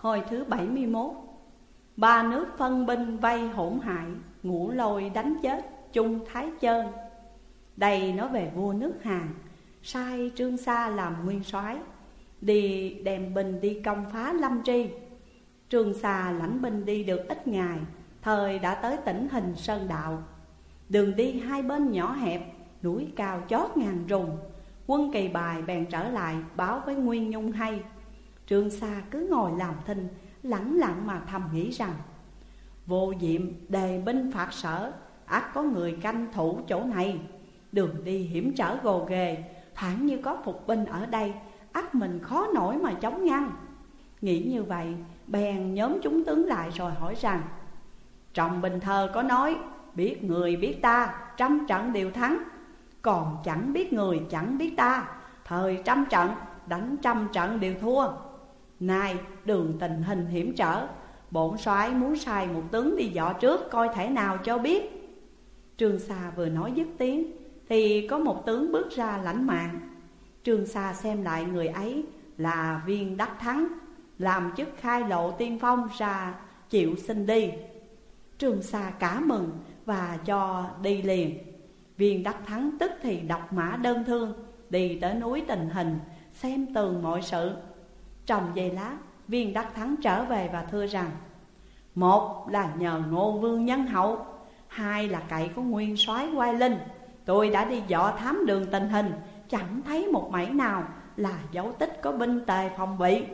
Hồi thứ 71 Ba nước phân binh vây hỗn hại, Ngũ lôi đánh chết chung thái chơn. Đây nói về vua nước Hàn, Sai Trương Sa làm nguyên soái, Đi đem binh đi công phá Lâm Tri. Trương Sa lãnh binh đi được ít ngày, Thời đã tới tỉnh Hình Sơn Đạo. Đường đi hai bên nhỏ hẹp, Núi cao chót ngàn rùng. Quân kỳ bài bèn trở lại báo với Nguyên Nhung hay. Trương Sa cứ ngồi làm thinh Lặng lặng mà thầm nghĩ rằng, Vô diệm, đề binh phạt sở ắt có người canh thủ chỗ này. Đường đi hiểm trở gồ ghề, Thoảng như có phục binh ở đây, ắt mình khó nổi mà chống ngăn. Nghĩ như vậy, bèn nhóm chúng tướng lại rồi hỏi rằng Trong bình thơ có nói, Biết người biết ta, trăm trận đều thắng. Còn chẳng biết người chẳng biết ta, Thời trăm trận, đánh trăm trận đều thua. Nay, đường tình hình hiểm trở. Bổn soái muốn sai một tướng đi dọ trước Coi thể nào cho biết. Trương Sa vừa nói dứt tiếng, Thì có một tướng bước ra lãnh mạng. Trương Sa xem lại người ấy là viên đắc thắng, Làm chức khai lộ tiên phong ra chịu xin đi. Trương Sa cả mừng và cho đi liền. Viên đắc thắng tức thì đọc mã đơn thương, Đi tới núi tình hình, xem tường mọi sự. Trong giây lá, viên đắc thắng trở về và thưa rằng, Một là nhờ ngô vương nhân hậu, Hai là cậy có nguyên soái quay linh. Tôi đã đi dọ thám đường tình hình, Chẳng thấy một mảy nào là dấu tích có binh tề phòng bị.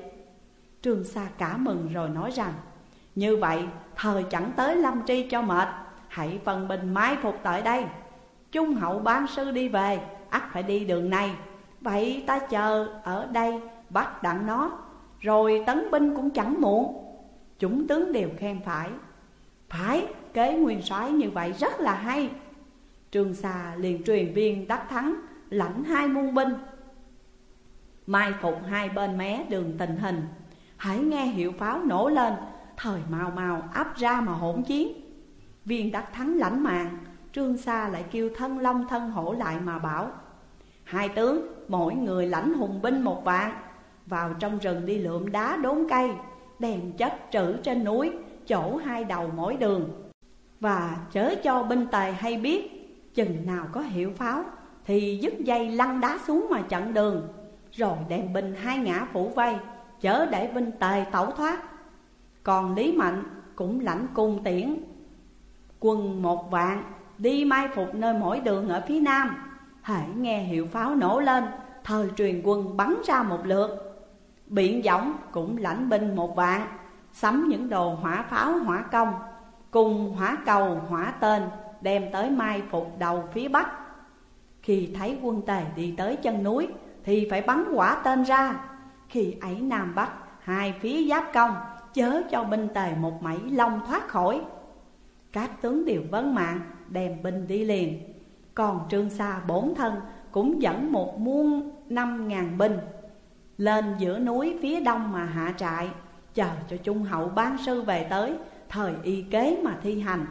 Trương Sa cả mừng rồi nói rằng, Như vậy, thời chẳng tới lâm tri cho mệt, Hãy phần bình mai phục tại đây. Trung hậu ban sư đi về, ắt phải đi đường này. Vậy ta chờ ở đây bắt đặng nó. Rồi tấn binh cũng chẳng muộn. Chúng tướng đều khen phải. Phải, kế nguyên soái như vậy rất là hay. Trương Sa liền truyền viên đắc thắng lãnh hai muôn binh. Mai phục hai bên mé đường tình hình. Hãy nghe hiệu pháo nổ lên Thời mau mau áp ra mà hỗn chiến. Viên đắc thắng lãnh mạng Trương Sa lại kêu thân long thân hổ lại mà bảo Hai tướng mỗi người lãnh hùng binh một vạn. Vào trong rừng đi lượm đá đốn cây Đem chất trữ trên núi, Chỗ hai đầu mỗi đường. Và chớ cho binh tài hay biết, Chừng nào có hiệu pháo, Thì dứt dây lăn đá xuống mà chặn đường, Rồi đem binh hai ngã phủ vây, Chớ để binh tề tẩu thoát. Còn Lý Mạnh cũng lãnh cung tiễn, Quân một vạn, đi mai phục nơi mỗi đường ở phía nam. Hãy nghe hiệu pháo nổ lên Thời truyền quân bắn ra một lượt. Biện võng cũng lãnh binh một vạn, Sắm những đồ hỏa pháo, hỏa công, Cùng hỏa cầu, hỏa tên Đem tới mai phục đầu phía bắc. Khi thấy quân tề đi tới chân núi Thì phải bắn quả tên ra. Khi ấy Nam Bắc, hai phía giáp công, Chớ cho binh tề một mảy lông thoát khỏi. Các tướng đều vấn mạng, đem binh đi liền. Còn Trương Sa bốn thân cũng dẫn một muôn năm ngàn binh. Lên giữa núi phía đông mà hạ trại, Chờ cho Trung Hậu ban sư về tới, Thời y kế mà thi hành.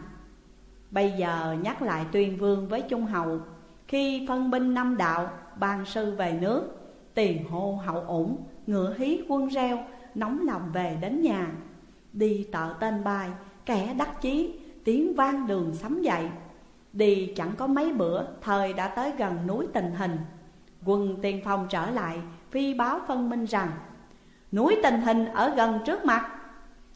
Bây giờ nhắc lại tuyên vương với Trung Hậu, Khi phân binh năm đạo, ban sư về nước, Tiền hô hậu ủng, Ngựa hí quân reo, Nóng lòng về đến nhà. Đi tợ tên bài, Kẻ đắc chí, Tiếng vang đường sấm dậy. Đi chẳng có mấy bữa, Thời đã tới gần núi tình hình. Quân tiên phong trở lại Phi báo phân minh rằng, Núi tình hình ở gần trước mặt.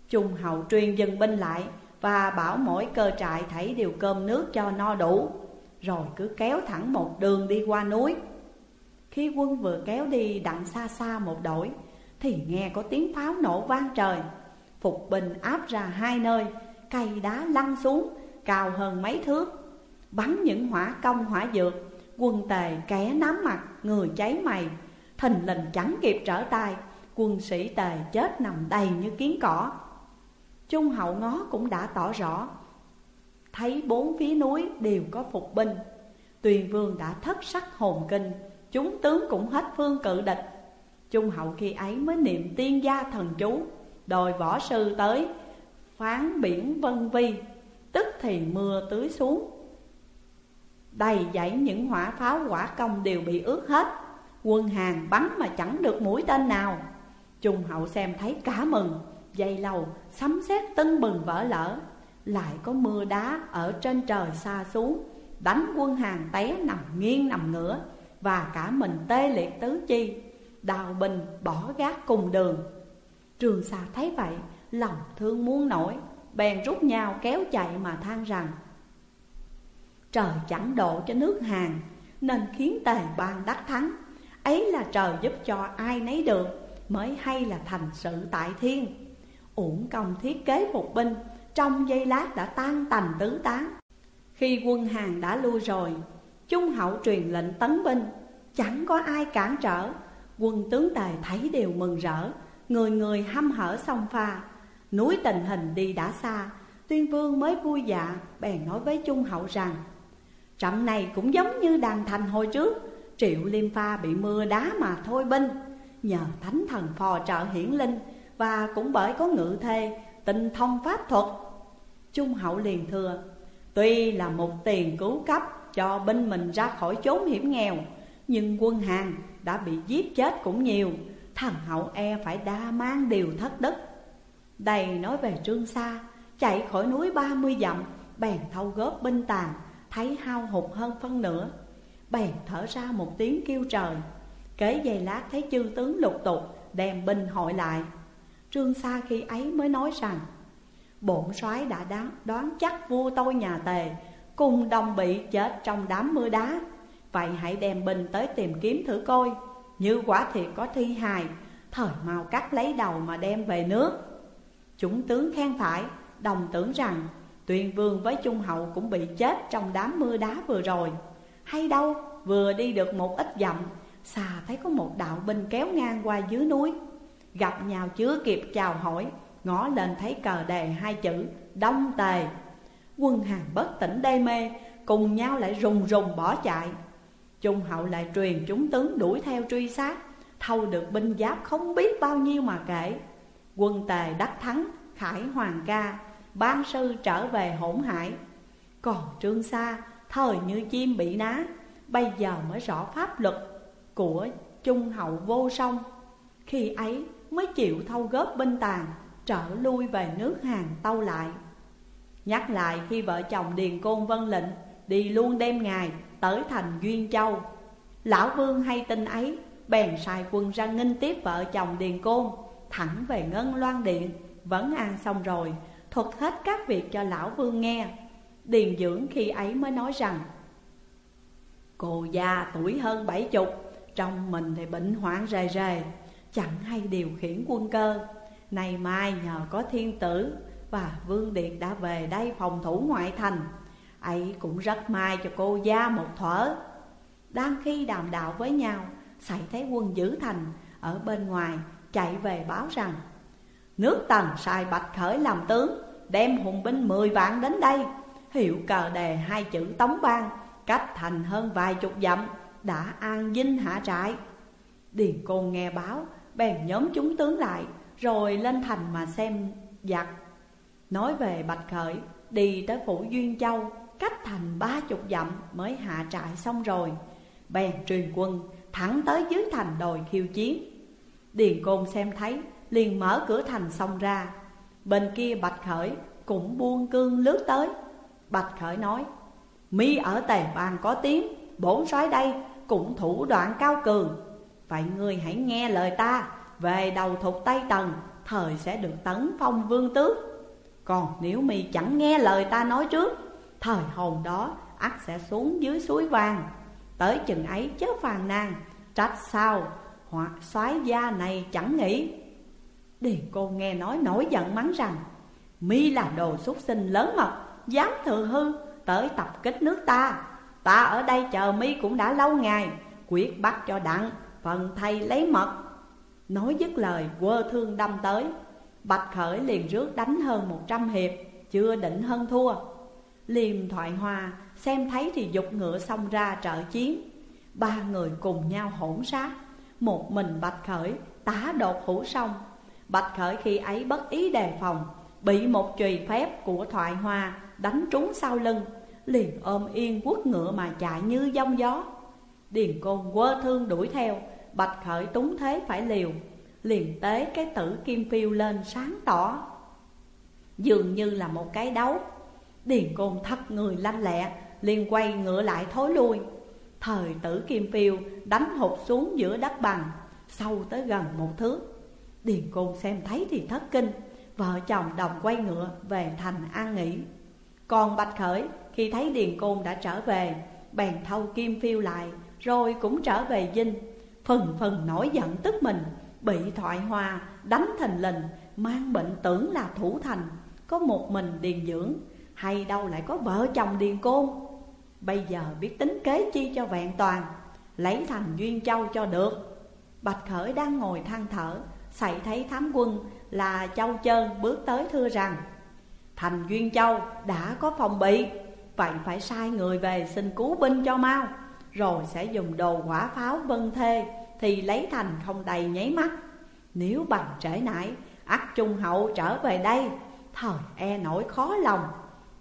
Trung hậu truyền dừng binh lại Và bảo mỗi cơ trại thảy đều cơm nước cho no đủ, Rồi cứ kéo thẳng một đường đi qua núi. Khi quân vừa kéo đi đặng xa xa một đội Thì nghe có tiếng pháo nổ vang trời. Phục binh áp ra hai nơi Cây đá lăn xuống, Cao hơn mấy thước. Bắn những hỏa công hỏa dược, Quân tề kẻ nắm mặt, Người cháy mày. Thình lình chẳng kịp trở tay, Quân sĩ tề chết nằm đầy như kiến cỏ. Trung hậu ngó cũng đã tỏ rõ, Thấy bốn phía núi đều có phục binh. Tuyền vương đã thất sắc hồn kinh, Chúng tướng cũng hết phương cự địch. Trung hậu khi ấy mới niệm tiên gia thần chú, Đòi võ sư tới, Phán biển vân vi, Tức thì mưa tưới xuống. Đầy dãy những hỏa pháo quả công đều bị ướt hết. Quân hàng bắn mà chẳng được mũi tên nào. Trung hậu xem thấy cả mừng, Dây lầu sấm sét tưng bừng vỡ lỡ Lại có mưa đá ở trên trời xa xuống, Đánh quân hàng té nằm nghiêng nằm ngửa, Và cả mình tê liệt tứ chi, Đào bình bỏ gác cùng đường. Trường xa thấy vậy, Lòng thương muốn nổi, Bèn rút nhau kéo chạy mà than rằng, Trời chẳng độ cho nước hàng Nên khiến tề ban đắc thắng. Ấy là trời giúp cho ai nấy được, Mới hay là thành sự tại thiên. Uổng công thiết kế phục binh, Trong giây lát đã tan tành tứ tán. Khi quân hàng đã lui rồi Trung hậu truyền lệnh tấn binh. Chẳng có ai cản trở, Quân tướng tài thấy đều mừng rỡ. Người người hăm hở song pha, Núi tình hình đi đã xa. Tuyên vương mới vui dạ Bèn nói với Trung hậu rằng, Trận này cũng giống như đàn thành hồi trước Triệu Liêm Pha bị mưa đá mà thôi binh Nhờ thánh thần phò trợ hiển linh, Và cũng bởi có ngự thê, tinh thông pháp thuật. Trung hậu liền thừa, Tuy là một tiền cứu cấp cho binh mình ra khỏi chốn hiểm nghèo, Nhưng quân hàng đã bị giết chết cũng nhiều, Thần hậu e phải đa mang điều thất đức. Đây nói về Trương Sa, Chạy khỏi núi ba mươi dặm, Bèn thâu góp binh tàn, Thấy hao hụt hơn phân nửa. Bèn thở ra một tiếng kêu trời. Kế giây lát thấy chư tướng lục tục Đem binh hội lại. Trương Sa khi ấy mới nói rằng Bổn soái đã đoán, đoán chắc vua tôi nhà tề Cùng đồng bị chết trong đám mưa đá. Vậy hãy đem binh tới tìm kiếm thử coi Như quả thiệt có thi hài Thời mau cắt lấy đầu mà đem về nước. Chúng tướng khen phải Đồng tưởng rằng Tuyên vương với Trung hậu cũng bị chết trong đám mưa đá vừa rồi. Hay đâu, vừa đi được một ít dặm, xà thấy có một đạo binh kéo ngang qua dưới núi. Gặp nhau chưa kịp chào hỏi, Ngó lên thấy cờ đề hai chữ, Đông Tề. Quân hàng bất tỉnh đê mê, Cùng nhau lại rùng rùng bỏ chạy. Trung hậu lại truyền chúng tướng đuổi theo truy sát, Thâu được binh giáp không biết bao nhiêu mà kể. Quân tề đắc thắng, Khải Hoàng ca, Ban sư trở về hỗn hải. Còn Trương Sa Thời như chim bị ná, Bây giờ mới rõ pháp luật Của Trung hậu vô song. Khi ấy mới chịu thâu góp binh tàn, Trở lui về nước hàng tâu lại. Nhắc lại khi vợ chồng Điền Côn vân lệnh, Đi luôn đêm ngày tới thành Duyên Châu. Lão Vương hay tin ấy, Bèn sai quân ra nghinh tiếp vợ chồng Điền Côn, Thẳng về Ngân Loan Điện. Vẫn an xong rồi, Thuật hết các việc cho Lão Vương nghe. Điền Dưỡng khi ấy mới nói rằng, Cô già tuổi hơn bảy chục, Trong mình thì bệnh hoạn rề rề, Chẳng hay điều khiển quân cơ. Này mai nhờ có thiên tử Và Vương Điệt đã về đây phòng thủ ngoại thành. Ấy cũng rất may cho cô gia một thuở. Đang khi đàm đạo với nhau Xảy thấy quân giữ thành, ở bên ngoài chạy về báo rằng, Nước tần sai bạch khởi làm tướng, Đem hùng binh mười vạn đến đây. Hiệu cờ đề hai chữ tống ban Cách thành hơn vài chục dặm, Đã an dinh hạ trại. Điền Côn nghe báo, Bèn nhóm chúng tướng lại, Rồi lên thành mà xem giặc. Nói về Bạch Khởi, Đi tới phủ Duyên Châu, Cách thành ba chục dặm mới hạ trại xong rồi. Bèn truyền quân, thẳng tới dưới thành đồi khiêu chiến. Điền Côn xem thấy, liền mở cửa thành xong ra. Bên kia Bạch Khởi cũng buông cương lướt tới. Bạch Khởi nói, Mi ở Tề bàn có tiếng, Bổn soái đây cũng thủ đoạn cao cường. Vậy ngươi hãy nghe lời ta, Về đầu thục Tây Tần, Thời sẽ được tấn phong vương tước. Còn nếu mi chẳng nghe lời ta nói trước, Thời hồn đó ắt sẽ xuống dưới suối vàng. Tới chừng ấy chớ phàn nàn, Trách sao hoặc soái gia này chẳng nghĩ. Điền cô nghe nói nổi giận mắng rằng, Mi là đồ xuất sinh lớn mật Dám thừa hư tới tập kích nước ta. Ta ở đây chờ Mi cũng đã lâu ngày, Quyết bắt cho đặng, phần thầy lấy mật. Nói dứt lời, quơ thương đâm tới. Bạch Khởi liền rước đánh hơn một trăm hiệp, Chưa định hơn thua. Liêm thoại hoa xem thấy thì dục ngựa xông ra trợ chiến. Ba người cùng nhau hỗn sát. Một mình Bạch Khởi tá đột hủ sông. Bạch Khởi khi ấy bất ý đề phòng, Bị một chùy phép của thoại hoa đánh trúng sau lưng, Liền ôm yên quất ngựa mà chạy như giông gió. Điền côn quơ thương đuổi theo, Bạch Khởi túng thế phải liều. Liền tế cái tử kim phiêu lên sáng tỏ. Dường như là một cái đấu. Điền côn thắt người lanh lẹ, liền quay ngựa lại thối lui. Thời tử kim phiêu đánh hụt xuống giữa đất bằng, Sâu tới gần một thước. Điền côn xem thấy thì thất kinh, Vợ chồng đồng quay ngựa về thành an nghỉ. Còn Bạch Khởi, khi thấy Điền côn đã trở về, Bèn thâu kim phiêu lại, Rồi cũng trở về dinh. Phần phần nổi giận tức mình, Bị thoại hoa đánh thành lình, Mang bệnh tưởng là thủ thành. Có một mình Điền dưỡng, Hay đâu lại có vợ chồng Điền côn? Bây giờ biết tính kế chi cho vẹn toàn, Lấy thành Duyên Châu cho được. Bạch Khởi đang ngồi than thở Xảy thấy thám quân là Châu Trơn bước tới thưa rằng Thành Duyên Châu đã có phòng bị. Vậy phải sai người về xin cứu binh cho mau, Rồi sẽ dùng đồ quả pháo vân thê Thì lấy thành không đầy nháy mắt. Nếu bằng trễ nải ắt trung hậu trở về đây, Thời e nổi khó lòng.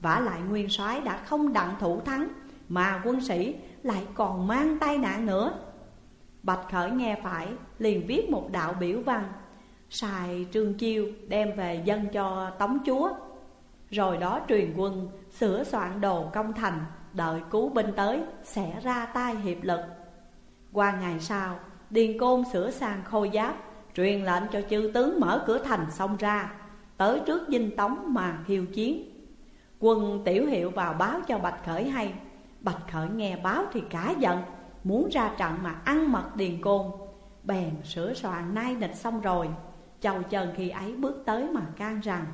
Vả lại nguyên soái đã không đặng thủ thắng, Mà quân sĩ lại còn mang tai nạn nữa. Bạch Khởi nghe phải, liền viết một đạo biểu văn Xài trương chiêu đem về dân cho tống chúa. Rồi đó truyền quân, sửa soạn đồ công thành, Đợi cứu binh tới, sẽ ra tay hiệp lực. Qua ngày sau, Điền Côn sửa sang khôi giáp, Truyền lệnh cho chư tướng mở cửa thành xông ra, Tới trước dinh tống mà hiêu chiến. Quân tiểu hiệu vào báo cho Bạch Khởi hay. Bạch Khởi nghe báo thì cả giận, Muốn ra trận mà ăn mật Điền Côn. Bèn sửa soạn nay địch xong rồi, Chầu trần khi ấy bước tới mà can rằng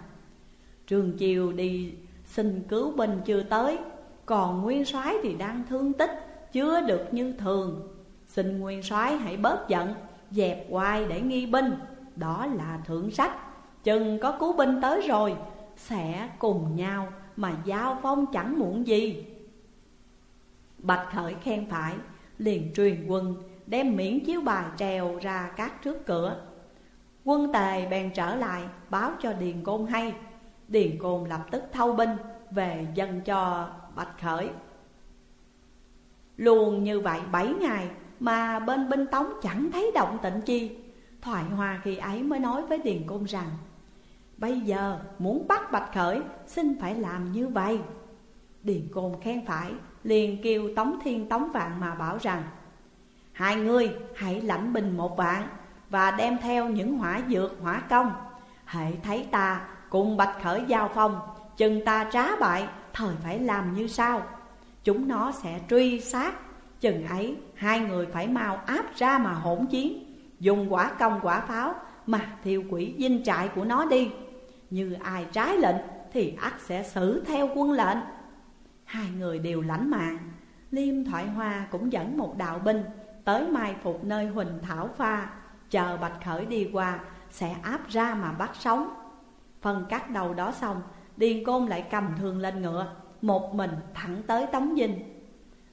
Trường Chiều đi xin cứu binh chưa tới. Còn Nguyên soái thì đang thương tích Chưa được như thường. Xin Nguyên soái hãy bớt giận, Dẹp hoài để nghi binh. Đó là thượng sách. Chừng có cứu binh tới rồi, Sẽ cùng nhau mà giao phong chẳng muộn gì. Bạch Khởi khen phải, Liền truyền quân, Đem miễn chiếu bài trèo ra các trước cửa. Quân tề bèn trở lại, báo cho Điền Côn hay. Điền Côn lập tức thâu binh về dân cho Bạch Khởi. Luôn như vậy bảy ngày mà bên binh tống chẳng thấy động tịnh chi. Thoại Hoa khi ấy mới nói với Điền Côn rằng, Bây giờ muốn bắt Bạch Khởi, xin phải làm như vậy. Điền Côn khen phải, liền kêu Tống Thiên, Tống Vạn mà bảo rằng, Hai người hãy lãnh binh một vạn Và đem theo những hỏa dược, hỏa công. Hãy thấy ta cùng Bạch Khởi giao phong, Chừng ta trá bại, thời phải làm như sau. Chúng nó sẽ truy sát, Chừng ấy hai người phải mau áp ra mà hỗn chiến. Dùng quả công quả pháo mà thiêu quỷ dinh trại của nó đi. Như ai trái lệnh thì ắt sẽ xử theo quân lệnh. Hai người đều lãnh mạng. Liêm Thoại Hoa cũng dẫn một đạo binh Tới mai phục nơi Huỳnh Thảo Pha. Chờ Bạch Khởi đi qua, Sẽ áp ra mà bắt sống. Phân cắt đầu đó xong, Điền Côn lại cầm thương lên ngựa, Một mình thẳng tới Tống Dinh.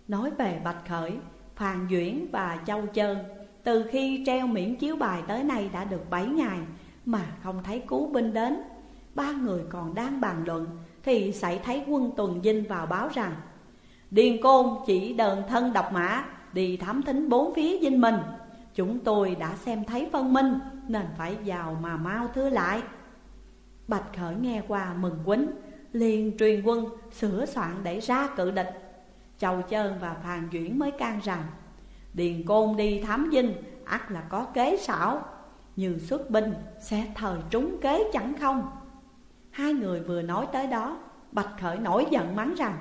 Nói về Bạch Khởi Phàn Duyễn và Châu Trơn Từ khi treo miễn chiếu bài tới nay đã được 7 ngày Mà không thấy cứu binh đến. Ba người còn đang bàn luận Thì xảy thấy quân tuần dinh vào báo rằng, Điền Côn chỉ đờn thân độc mã, Đi thám thính bốn phía dinh mình. Chúng tôi đã xem thấy phân minh, Nên phải vào mà mau thưa lại. Bạch Khởi nghe qua mừng quýnh, liền truyền quân sửa soạn để ra cự địch. Châu chơn và Phàn Duyển mới can rằng, Điền Côn đi thám dinh, ắt là có kế xảo. Như xuất binh, sẽ thời trúng kế chẳng không. Hai người vừa nói tới đó, Bạch Khởi nổi giận mắng rằng,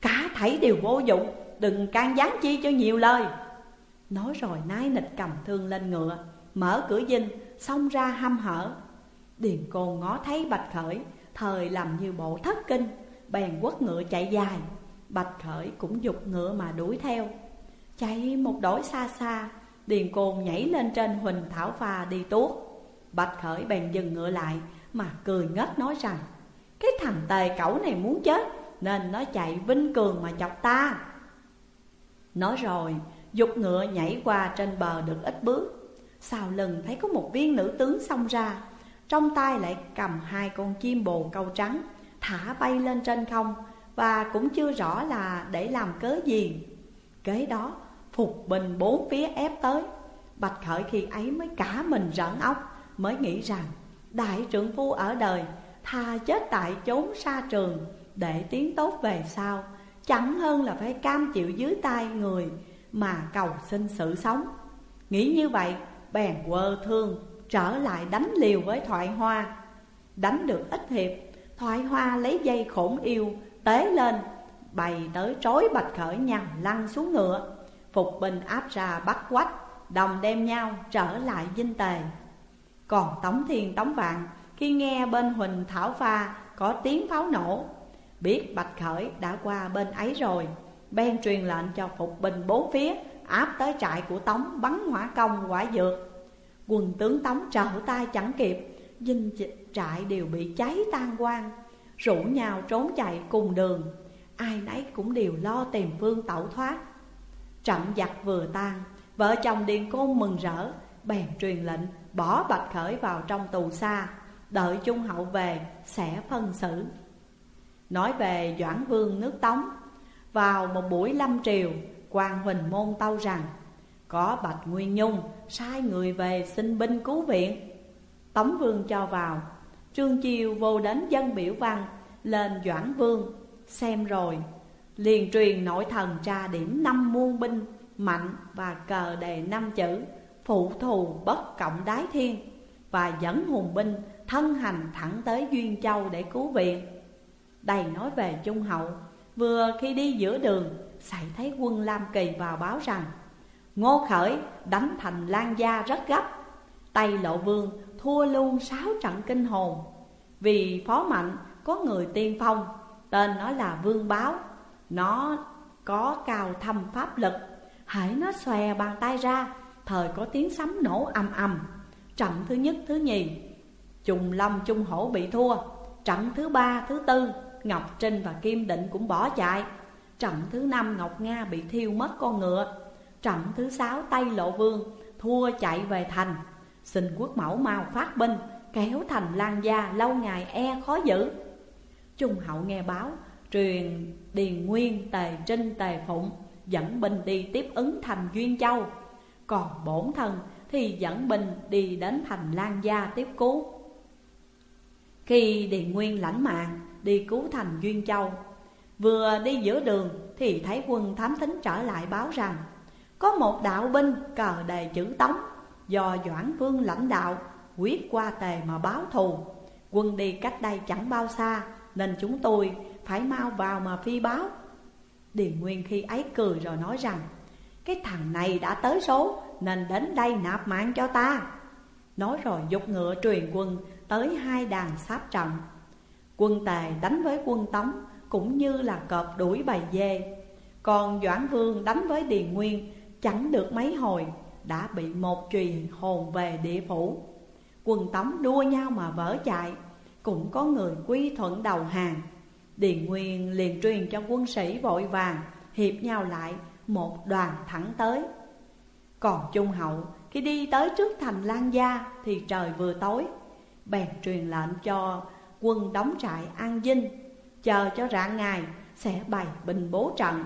Cả thảy đều vô dụng, Đừng can gián chi cho nhiều lời. Nói rồi nái nịch cầm thương lên ngựa, Mở cửa dinh, Xông ra hăm hở. Điền Côn ngó thấy Bạch Khởi, Thời làm như bộ thất kinh, Bèn quất ngựa chạy dài. Bạch Khởi cũng dục ngựa mà đuổi theo. Chạy một đổi xa xa, Điền Côn nhảy lên trên Huỳnh Thảo Pha đi tuốt. Bạch Khởi bèn dừng ngựa lại Mà cười ngất nói rằng, Cái thằng tề cẩu này muốn chết, Nên nó chạy vinh cường mà chọc ta. Nói rồi, Dục ngựa nhảy qua trên bờ được ít bước. Sau lưng thấy có một viên nữ tướng xông ra trong tay lại cầm hai con chim bồ câu trắng, Thả bay lên trên không và cũng chưa rõ là để làm cớ gì. Kế đó, phục bình bốn phía ép tới. Bạch Khởi khi ấy mới cả mình rợn óc, mới nghĩ rằng Đại trưởng phu ở đời Thà chết tại chốn xa trường, Để tiến tốt về sau, Chẳng hơn là phải cam chịu dưới tay người Mà cầu xin sự sống. Nghĩ như vậy, bèn quơ thương. Trở lại đánh liều với thoại hoa. Đánh được ít hiệp, Thoại hoa lấy dây khổn yêu, Tế lên, Bày tới trối bạch khởi nhằm lăn xuống ngựa. Phục binh áp ra bắt quách, Đồng đem nhau trở lại dinh tề. Còn Tống Thiên, Tống Vạn, Khi nghe bên Huỳnh Thảo Pha có tiếng pháo nổ, Biết Bạch Khởi đã qua bên ấy rồi, bèn truyền lệnh cho phục binh bốn phía Áp tới trại của Tống bắn hỏa công quả dược. Quân tướng Tống trở tay chẳng kịp. Dinh trại đều bị cháy tan quang Rủ nhau trốn chạy cùng đường. Ai nấy cũng đều lo tìm phương tẩu thoát. Trận giặc vừa tan, Vợ chồng Điền Côn mừng rỡ, Bèn truyền lệnh, bỏ Bạch Khởi vào trong tù xa, Đợi Trung Hậu về, sẽ phân xử. Nói về Doãn Vương nước Tống, Vào một buổi lâm triều quan Huỳnh Môn tâu rằng có Bạch Nguyên Nhung sai người về xin binh cứu viện. Tống Vương cho vào. Trương Chiêu vô đến dân biểu văn, Lên Doãn Vương, Xem rồi. Liền truyền nội thần tra điểm năm muôn binh, Mạnh và cờ đề năm chữ, Phụ thù bất cộng đái thiên, Và dẫn hùng binh thân hành thẳng tới Duyên Châu để cứu viện. Đầy nói về Trung Hậu, Vừa khi đi giữa đường Xảy thấy quân Lam Kỳ vào báo rằng Ngô Khởi đánh thành Lan Gia rất gấp. Tây Lộ Vương thua luôn sáu trận kinh hồn. Vì phó mạnh có người tiên phong, Tên nó là Vương Báo. Nó có cao thâm pháp lực, Hãy nó xòe bàn tay ra, Thời có tiếng sấm nổ ầm ầm. Trận thứ nhất, thứ nhì, Trùng Lâm Trung Hổ bị thua. Trận thứ ba, thứ tư, Ngọc Trinh và Kim Định cũng bỏ chạy. Trận thứ năm, Ngọc Nga bị thiêu mất con ngựa. Trận thứ sáu Tây Lộ Vương thua chạy về thành. Xin quốc mẫu mau phát binh Kéo thành lan gia lâu ngày e khó giữ. Trung hậu nghe báo Truyền Điền Nguyên, Tề Trinh, Tề Phụng Dẫn binh đi tiếp ứng thành Duyên Châu. Còn bổn thân thì dẫn binh đi đến thành Lan Gia tiếp cứu. Khi Điền Nguyên lãnh mạng đi cứu thành Duyên Châu Vừa đi giữa đường thì thấy quân thám thính trở lại báo rằng có một đạo binh cờ đề chữ Tống, Do Doãn Vương lãnh đạo, quyết qua tề mà báo thù. Quân đi cách đây chẳng bao xa, Nên chúng tôi phải mau vào mà phi báo. Điền Nguyên khi ấy cười rồi nói rằng, Cái thằng này đã tới số, Nên đến đây nạp mạng cho ta. Nói rồi dục ngựa truyền quân Tới hai đàn sáp trận. Quân tề đánh với quân tống, Cũng như là cọp đuổi bầy dê. Còn Doãn Vương đánh với Điền Nguyên Chẳng được mấy hồi, Đã bị một truyền hồn về địa phủ. Quần tống đua nhau mà vỡ chạy, Cũng có người quy thuận đầu hàng. Điền Nguyên liền truyền cho quân sĩ vội vàng, Hiệp nhau lại, một đoàn thẳng tới. Còn Trung Hậu, khi đi tới trước thành Lan Gia Thì trời vừa tối. Bèn truyền lệnh cho quân đóng trại an dinh, Chờ cho rạng ngày sẽ bày bình bố trận.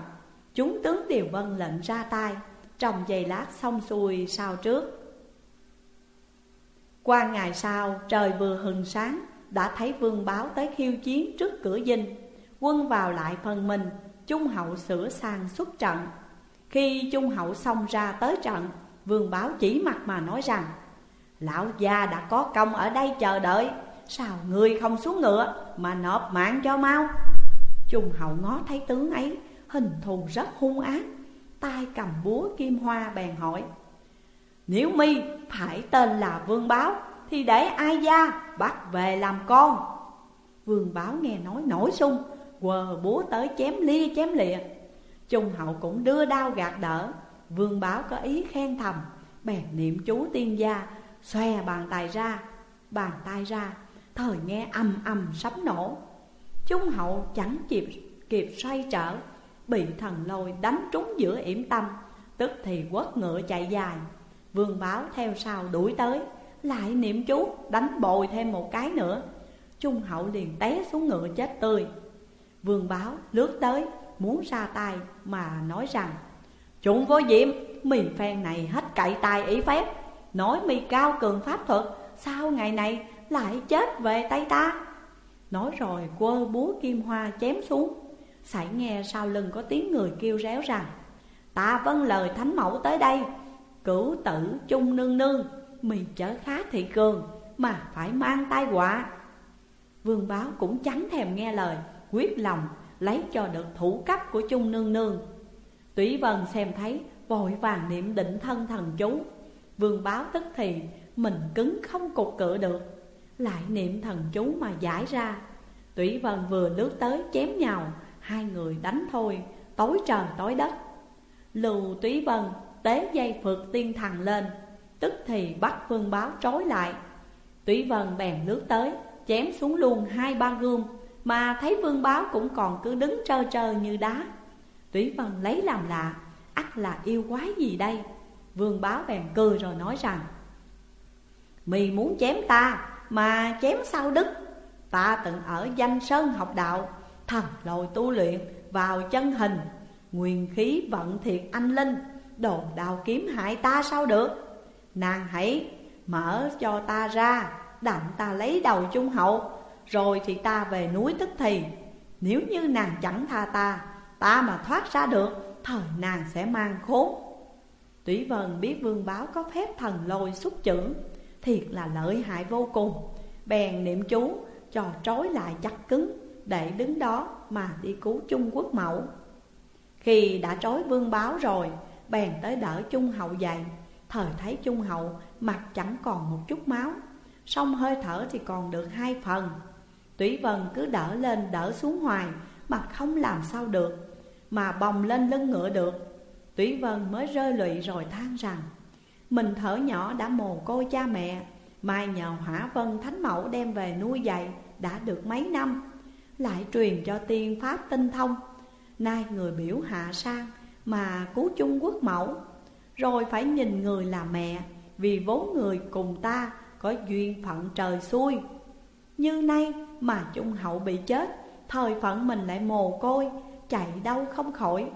Chúng tướng đều vân lệnh ra tay trong giây lát xong xuôi sau trước. Qua ngày sau, trời vừa hừng sáng, Đã thấy vương báo tới khiêu chiến trước cửa dinh. Quân vào lại phần mình Trung hậu sửa sang xuất trận. Khi Trung hậu xong ra tới trận, Vương báo chỉ mặt mà nói rằng, Lão gia đã có công ở đây chờ đợi, Sao người không xuống ngựa mà nộp mạng cho mau? Trung hậu ngó thấy tướng ấy, Hình thù rất hung ác tay cầm búa kim hoa bèn hỏi, Nếu mi phải tên là Vương Báo, Thì để ai gia bắt về làm con? Vương Báo nghe nói nổi sung, Quờ búa tới chém lia, chém lịa. Trung hậu cũng đưa đao gạt đỡ. Vương Báo có ý khen thầm, Bèn niệm chú tiên gia, Xòe bàn tay ra, Bàn tay ra, Thời nghe âm âm sấm nổ. Trung hậu chẳng kịp kịp xoay trở Bị thần lôi đánh trúng giữa yểm tâm Tức thì quất ngựa chạy dài. Vương báo theo sau đuổi tới Lại niệm chú đánh bồi thêm một cái nữa. Trung hậu liền té xuống ngựa chết tươi. Vương báo lướt tới muốn ra tay mà nói rằng Chúng vô diệm, mì phen này hết cậy tài ý phép. Nói mì cao cường pháp thuật Sao ngày này lại chết về tay ta? Nói rồi quơ búa kim hoa chém xuống. Sải nghe sau lưng có tiếng người kêu réo rằng, Ta vâng lời thánh mẫu tới đây, Cửu tử chung nương nương, Mì chở khá thị cường Mà phải mang tai họa. Vương báo cũng chẳng thèm nghe lời, Quyết lòng lấy cho được thủ cấp của chung nương nương. Tủy vân xem thấy vội vàng niệm định thân thần chú. Vương báo tức thì mình cứng không cục cự được, Lại niệm thần chú mà giải ra. Tủy vân vừa lướt tới chém nhào Hai người đánh thôi, tối trời tối đất. Lưu túy vân tế dây phượt tiên thần lên, Tức thì bắt vương báo trói lại. Túy vân bèn lướt tới, Chém xuống luôn hai ba gươm, Mà thấy vương báo cũng còn cứ đứng trơ trơ như đá. Túy vân lấy làm lạ, ắt là yêu quái gì đây? Vương báo bèn cười rồi nói rằng, Mì muốn chém ta, mà chém sao đức? Ta từng ở danh sơn học đạo Thần lôi tu luyện vào chân hình. Nguyên khí vận thiệt anh linh, đồn đào kiếm hại ta sao được? Nàng hãy mở cho ta ra, Đặng ta lấy đầu trung hậu, Rồi thì ta về núi tức thì. Nếu như nàng chẳng tha ta Ta mà thoát ra được, Thời nàng sẽ mang khốn. Túy Vân biết vương báo có phép thần lôi xuất chưởng, Thiệt là lợi hại vô cùng. Bèn niệm chú cho trói lại chắc cứng. Để đứng đó mà đi cứu Trung Quốc mẫu. Khi đã trói vương báo rồi, Bèn tới đỡ Trung Hậu dậy. Thời thấy Trung Hậu mặt chẳng còn một chút máu, Song hơi thở thì còn được hai phần. Túy Vân cứ đỡ lên đỡ xuống hoài Mà không làm sao được, Mà bồng lên lưng ngựa được. Túy Vân mới rơi lụy rồi than rằng, Mình thở nhỏ đã mồ côi cha mẹ, Mai nhờ hỏa vân thánh mẫu đem về nuôi dạy Đã được mấy năm lại truyền cho tiên pháp tinh thông. Nay người biểu hạ sang Mà cứu chung quốc mẫu. Rồi phải nhìn người là mẹ, Vì vốn người cùng ta Có duyên phận trời xuôi. Như nay mà chung hậu bị chết, Thời phận mình lại mồ côi, Chạy đâu không khỏi.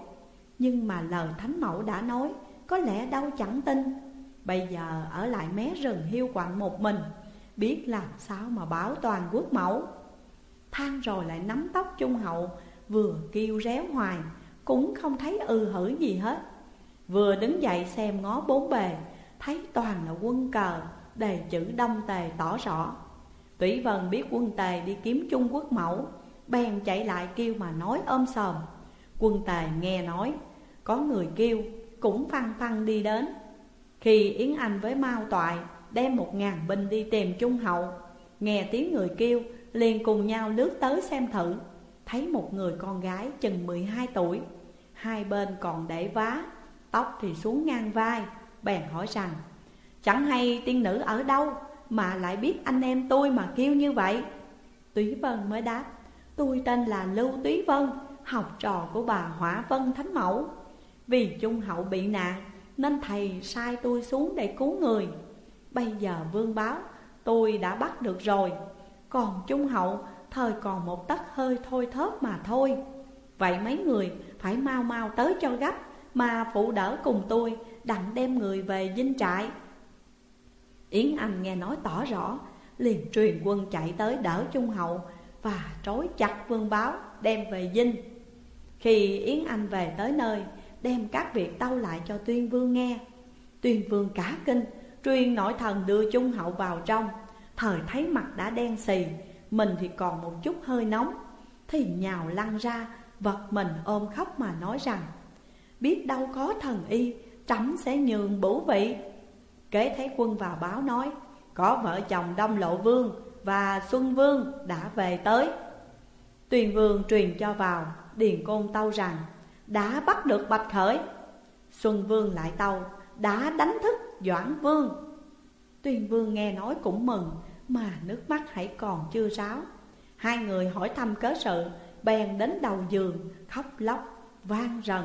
Nhưng mà lời thánh mẫu đã nói, Có lẽ đâu chẳng tin. Bây giờ ở lại mé rừng hiu quạnh một mình, Biết làm sao mà bảo toàn quốc mẫu. Than rồi lại nắm tóc trung hậu, Vừa kêu réo hoài, Cũng không thấy ư hử gì hết. Vừa đứng dậy xem ngó bốn bề, Thấy toàn là quân cờ, Đề chữ đông tề tỏ rõ. Tủy Vân biết quân tề đi kiếm Trung Quốc mẫu, Bèn chạy lại kêu mà nói ôm sòm. Quân tề nghe nói, có người kêu, cũng phăng phăng đi đến. Khi Yến Anh với Mao Toại đem một ngàn binh đi tìm Trung Hậu, Nghe tiếng người kêu liền cùng nhau lướt tới xem thử. Thấy một người con gái chừng 12 tuổi, Hai bên còn để vá, Tóc thì xuống ngang vai, Bèn hỏi rằng, Chẳng hay tiên nữ ở đâu Mà lại biết anh em tôi mà kêu như vậy? Túy Vân mới đáp, Tôi tên là Lưu Túy Vân, Học trò của bà Hỏa Vân Thánh Mẫu. Vì Trung Hậu bị nạn Nên thầy sai tôi xuống để cứu người. Bây giờ vương báo, Tôi đã bắt được rồi. Còn Trung Hậu, Thời còn một tấc hơi thôi thớp mà thôi. Vậy mấy người phải mau mau tới cho gấp, Mà phụ đỡ cùng tôi Đặng đem người về dinh trại. Yến Anh nghe nói tỏ rõ, Liền truyền quân chạy tới đỡ Trung Hậu Và trói chặt vương báo đem về dinh. Khi Yến Anh về tới nơi, Đem các việc tâu lại cho tuyên vương nghe. Tuyên vương cả kinh, Truyền nội thần đưa Trung Hậu vào trong. Thời thấy mặt đã đen xì, Mình thì còn một chút hơi nóng. Thì nhào lăn ra, Vật mình ôm khóc mà nói rằng, Biết đâu có thần y, Trẫm sẽ nhường bổ vị. Kế thấy quân vào báo nói, Có vợ chồng Đông Lộ Vương Và Xuân Vương đã về tới. Tuyền Vương truyền cho vào, Điền Côn tâu rằng, đã bắt được Bạch Khởi. Xuân Vương lại tâu, đã đánh thức Doãn Vương. Tuyền Vương nghe nói cũng mừng mà nước mắt hãy còn chưa ráo. Hai người hỏi thăm cớ sự Bèn đến đầu giường, khóc lóc, vang rần.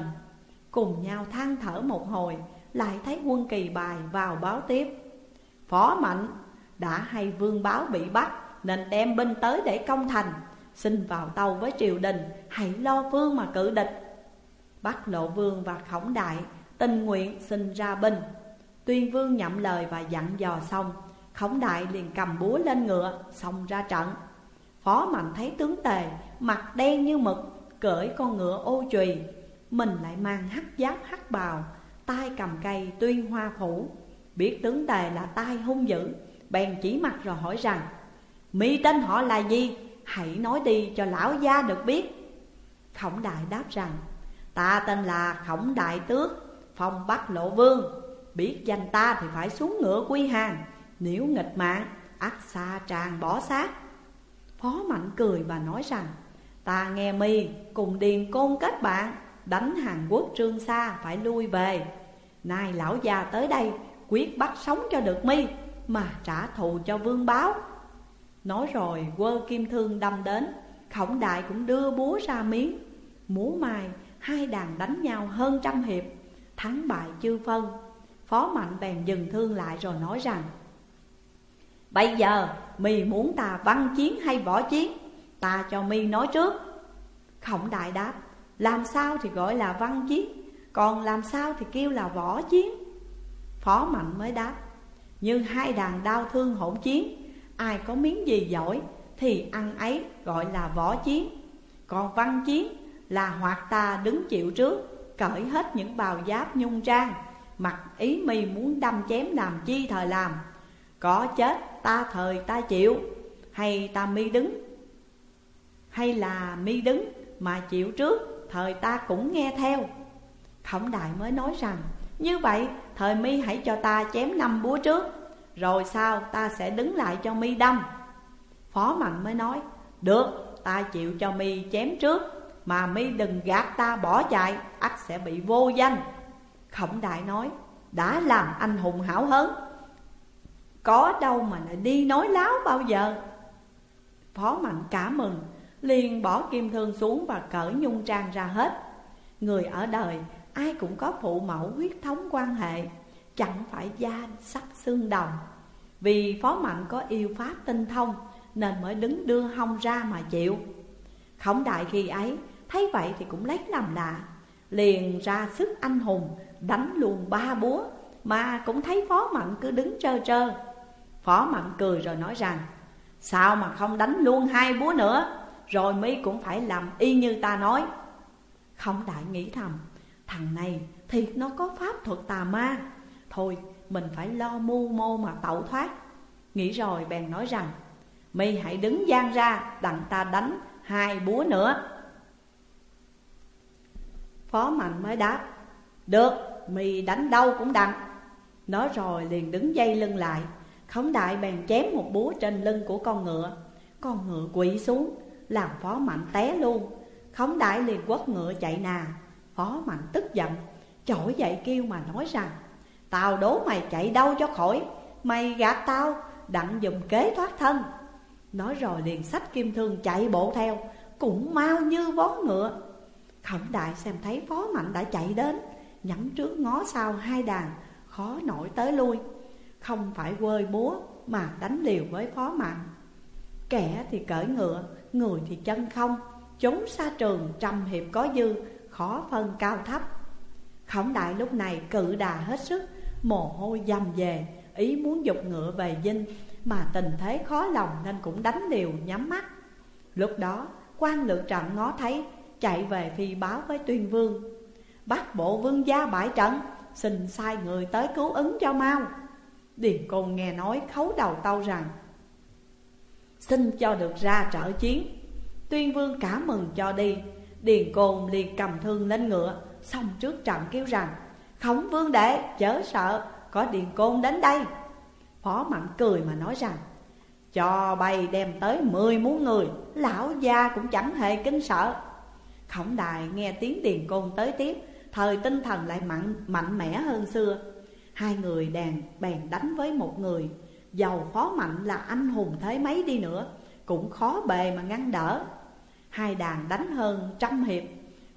Cùng nhau than thở một hồi, Lại thấy quân kỳ bài vào báo tiếp. Phó Mạnh, đã hay vương báo bị bắt, Nên đem binh tới để công thành. Xin vào tàu với triều đình, Hãy lo phương mà cự địch. Bắt Lộ Vương và Khổng Đại, tình nguyện xin ra binh. Tuyên Vương nhậm lời và dặn dò xong. Khổng đại liền cầm búa lên ngựa, Xông ra trận. Phó mạnh thấy tướng tề Mặt đen như mực, Cởi con ngựa ô chùy. Mình lại mang hắc giáp, hắc bào, tay cầm cây tuyên hoa phủ. Biết tướng tề là tai hung dữ, Bèn chỉ mặt rồi hỏi rằng, Mi tên họ là gì? Hãy nói đi cho lão gia được biết. Khổng đại đáp rằng, Ta tên là Khổng đại tước, Phong Bắc Lộ Vương. Biết danh ta thì phải xuống ngựa quy hàng. Nếu nghịch mạng ắt xa tràng bỏ xác. Phó Mạnh cười và nói rằng, Ta nghe mi cùng Điền Côn kết bạn, Đánh Hàn Quốc Trương xa phải lui về. Nay lão già tới đây, Quyết bắt sống cho được mi, Mà trả thù cho vương báo. Nói rồi, quơ kim thương đâm đến, Khổng đại cũng đưa búa ra miếng. Múa mai, hai đàn đánh nhau hơn trăm hiệp, Thắng bại chưa phân. Phó Mạnh bèn dừng thương lại rồi nói rằng Bây giờ mi muốn ta văn chiến hay võ chiến? Ta cho mi nói trước. Khổng đại đáp, Làm sao thì gọi là văn chiến, Còn làm sao thì kêu là võ chiến? Phó Mạnh mới đáp, Như hai đàn đau thương hỗn chiến, Ai có miếng gì giỏi Thì ăn ấy gọi là võ chiến, Còn văn chiến là hoặc ta đứng chịu trước, Cởi hết những bào giáp nhung trang, Mặc ý mi muốn đâm chém làm chi thời làm. Có chết, ta thời ta chịu. Hay ta mi đứng? Hay là mi đứng mà chịu trước, Thời ta cũng nghe theo? Khổng đại mới nói rằng, Như vậy, thời mi hãy cho ta chém năm búa trước, Rồi sau ta sẽ đứng lại cho mi đâm. Phó Mạnh mới nói, Được, ta chịu cho mi chém trước, Mà mi đừng gạt ta bỏ chạy, ắt sẽ bị vô danh. Khổng đại nói, Đã làm anh hùng hảo hớn có đâu mà lại đi nói láo bao giờ? Phó Mạnh cả mừng, liền bỏ kim thương xuống và cởi nhung trang ra hết. Người ở đời, ai cũng có phụ mẫu huyết thống quan hệ, Chẳng phải da sắc xương đồng. Vì Phó Mạnh có yêu pháp tinh thông, Nên mới đứng đưa hông ra mà chịu. Khổng đại khi ấy, Thấy vậy thì cũng lấy làm lạ. Liền ra sức anh hùng, Đánh luôn ba búa, Mà cũng thấy Phó Mạnh cứ đứng trơ trơ. Phó Mạnh cười rồi nói rằng Sao mà không đánh luôn hai búa nữa? Rồi mi cũng phải làm y như ta nói. Không đại nghĩ thầm Thằng này thì nó có pháp thuật tà ma. Thôi mình phải lo mưu mô mà tẩu thoát. Nghĩ rồi bèn nói rằng Mi hãy đứng gian ra đặng ta đánh hai búa nữa. Phó Mạnh mới đáp Được, mì đánh đâu cũng đặng. Nói rồi liền đứng dây lưng lại. Khổng đại bèn chém một búa trên lưng của con ngựa. Con ngựa quỵ xuống, Làm phó mạnh té luôn. Khổng đại liền quất ngựa chạy nà. Phó mạnh tức giận Trỗi dậy kêu mà nói rằng Tao đố mày chạy đâu cho khỏi, Mày gạt tao, đặng dùm kế thoát thân. Nói rồi liền sách kim thương chạy bộ theo, Cũng mau như vó ngựa. Khổng đại xem thấy phó mạnh đã chạy đến, Nhắm trước ngó sau hai đàn, Khó nổi tới lui. Không phải quơi búa mà đánh liều với phó mạnh Kẻ thì cởi ngựa, người thì chân không Chúng xa trường trăm hiệp có dư Khó phân cao thấp. Khổng đại lúc này cự đà hết sức Mồ hôi dầm về Ý muốn dục ngựa về dinh Mà tình thế khó lòng nên cũng đánh liều nhắm mắt. Lúc đó quan lựa trận ngó thấy chạy về phi báo với tuyên vương. Bắt bộ vương gia bại trận Xin sai người tới cứu ứng cho mau. Điền Côn nghe nói khấu đầu tâu rằng Xin cho được ra trợ chiến. Tuyên vương cả mừng cho đi. Điền Côn liền cầm thương lên ngựa Xong trước trận kêu rằng Khổng vương đệ chớ sợ Có Điền Côn đến đây. Phó Mạnh cười mà nói rằng Cho bay đem tới mười muốn người Lão gia cũng chẳng hề kinh sợ. Khổng đại nghe tiếng điền côn tới tiếp Thời tinh thần lại mạnh, mạnh mẽ hơn xưa. Hai người đàn, bèn đánh với một người. Giàu phó mạnh là anh hùng thế mấy đi nữa, Cũng khó bề mà ngăn đỡ. Hai đàn đánh hơn trăm hiệp.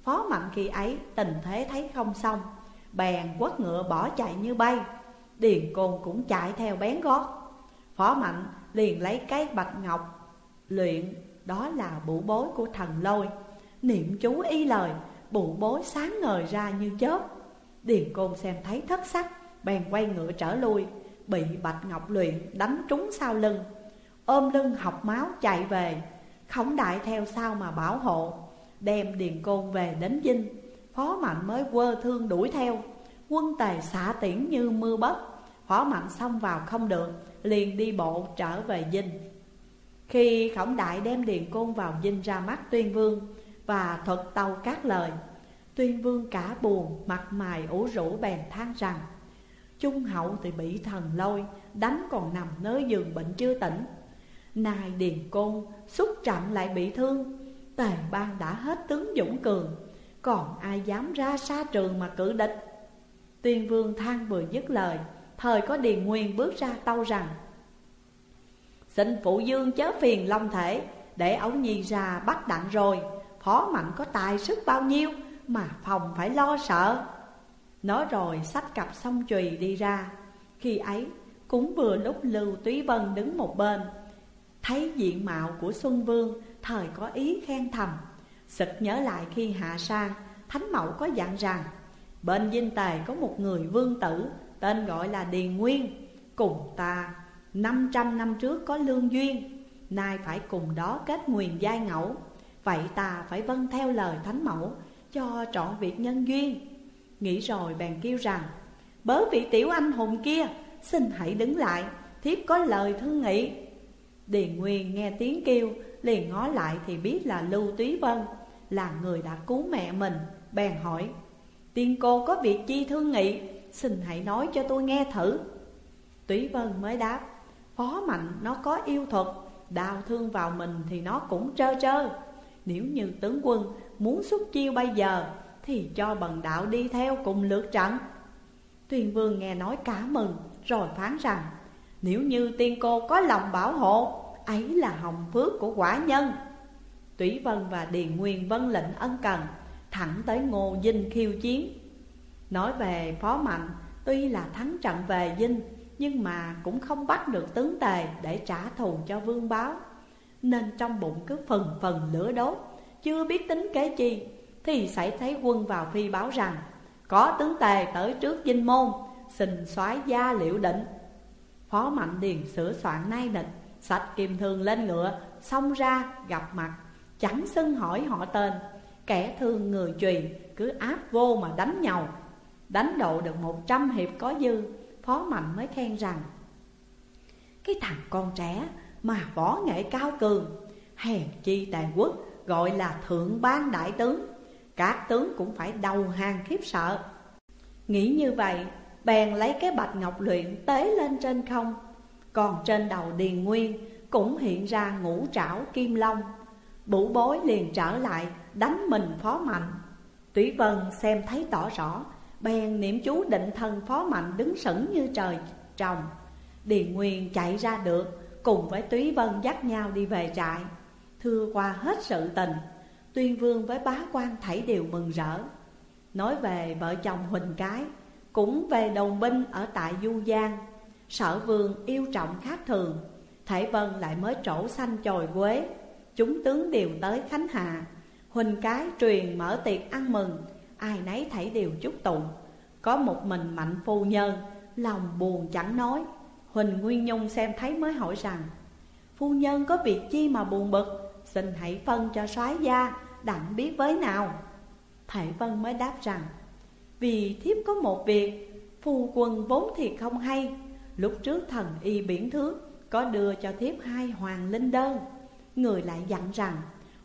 Phó mạnh khi ấy tình thế thấy không xong, Bèn quất ngựa bỏ chạy như bay. Điền côn cũng chạy theo bén gót. Phó mạnh liền lấy cái bạch ngọc Luyện, đó là bụ bối của thần lôi. Niệm chú y lời Bụ bối sáng ngời ra như chớp. Điền côn xem thấy thất sắc Bèn quay ngựa trở lui, Bị Bạch Ngọc Luyện đánh trúng sau lưng. Ôm lưng học máu chạy về, Khổng đại theo sau mà bảo hộ, Đem Điền Côn về đến Dinh Phó Mạnh mới quơ thương đuổi theo. Quân tề xả tiễn như mưa bất Phó Mạnh xông vào không được, Liền đi bộ trở về Dinh Khi Khổng Đại đem Điền Côn vào Dinh ra mắt Tuyên Vương Và thuật tâu các lời, Tuyên Vương cả buồn, Mặt mày ủ rũ bèn than rằng Trung hậu thì bị thần lôi Đánh còn nằm nơi giường bệnh chưa tỉnh. Nài Điền Côn xúc trạm lại bị thương Tề bang đã hết tướng dũng cường, Còn ai dám ra xa trường mà cử địch? Tiên vương than vừa dứt lời, Thời có Điền Nguyên bước ra tâu rằng, Xin phụ dương chớ phiền long thể, Để ấu nhi ra bắt đặng rồi, Phó mạnh có tài sức bao nhiêu Mà phòng phải lo sợ. Nói rồi sách cặp song chùy đi ra. Khi ấy, cũng vừa lúc Lưu Túy Vân đứng một bên. Thấy diện mạo của Xuân Vương, Thời có ý khen thầm. Sực nhớ lại khi hạ sang Thánh Mẫu có dặn rằng, Bên dinh tề có một người vương tử, Tên gọi là Điền Nguyên. Cùng ta 500 năm trước có lương duyên. Nay phải cùng đó kết nguyền giai ngẫu. Vậy ta phải vâng theo lời Thánh Mẫu, Cho trọn việc nhân duyên. Nghĩ rồi bèn kêu rằng, Bớ vị tiểu anh hùng kia, Xin hãy đứng lại, Thiếp có lời thương nghị. Điền Nguyên nghe tiếng kêu, Liền ngó lại thì biết là Lưu Túy Vân, Là người đã cứu mẹ mình, Bèn hỏi, Tiên cô có việc chi thương nghị? Xin hãy nói cho tôi nghe thử. Túy Vân mới đáp, Phó mạnh nó có yêu thuật Đào thương vào mình thì nó cũng trơ trơ. Nếu như tướng quân muốn xuất chiêu bây giờ thì cho bần đạo đi theo cùng lượt trận. Tuyên vương nghe nói cả mừng, Rồi phán rằng, Nếu như tiên cô có lòng bảo hộ, Ấy là hồng phước của quả nhân. Tủy Vân và Điền Nguyên vân lệnh ân cần, Thẳng tới Ngô Dinh khiêu chiến. Nói về Phó Mạnh, Tuy là thắng trận về Dinh, Nhưng mà cũng không bắt được tướng tề Để trả thù cho vương báo Nên trong bụng cứ phần phần lửa đốt, Chưa biết tính kế chi. Thì xảy thấy quân vào phi báo rằng, Có tướng tề tới trước dinh môn, Xin soái gia liệu định. Phó Mạnh Điền sửa soạn nay định Sạch kim thương lên ngựa, Xông ra gặp mặt, Chẳng xưng hỏi họ tên. Kẻ thương người truyền cứ áp vô mà đánh nhau. Đánh độ được một trăm hiệp có dư, Phó Mạnh mới khen rằng, Cái thằng con trẻ mà võ nghệ cao cường, Hèn chi tàn quốc gọi là thượng ban đại tướng. Các tướng cũng phải đầu hàng khiếp sợ. Nghĩ như vậy, Bèn lấy cái bạch ngọc luyện tế lên trên không. Còn trên đầu Điền Nguyên cũng hiện ra ngũ trảo kim long. Bụ bối liền trở lại, đánh mình phó mạnh. Tủy Vân xem thấy tỏ rõ, Bèn niệm chú định thần phó mạnh đứng sững như trời trồng. Điền Nguyên chạy ra được, Cùng với Túy Vân dắt nhau đi về trại. Thưa qua hết sự tình Tuyên Vương với bá quan thảy đều mừng rỡ. Nói về vợ chồng Huỳnh Cái, Cũng về đồng binh ở tại Du Giang. Sở Vương yêu trọng khác thường Thể Vân lại mới trổ xanh chồi quế. Chúng tướng đều tới Khánh Hà. Huỳnh cái truyền mở tiệc ăn mừng, Ai nấy thảy đều chúc tụng. Có một mình mạnh phu nhân, Lòng buồn chẳng nói. Huỳnh Nguyên Nhung xem thấy mới hỏi rằng, Phu nhân có việc chi mà buồn bực? Xin hãy phân cho soái gia Đặng biết với nào. Thệ Vân mới đáp rằng, Vì thiếp có một việc, Phu quân vốn thì không hay. Lúc trước thần y biển thước Có đưa cho thiếp hai hoàng linh đơn. Người lại dặn rằng,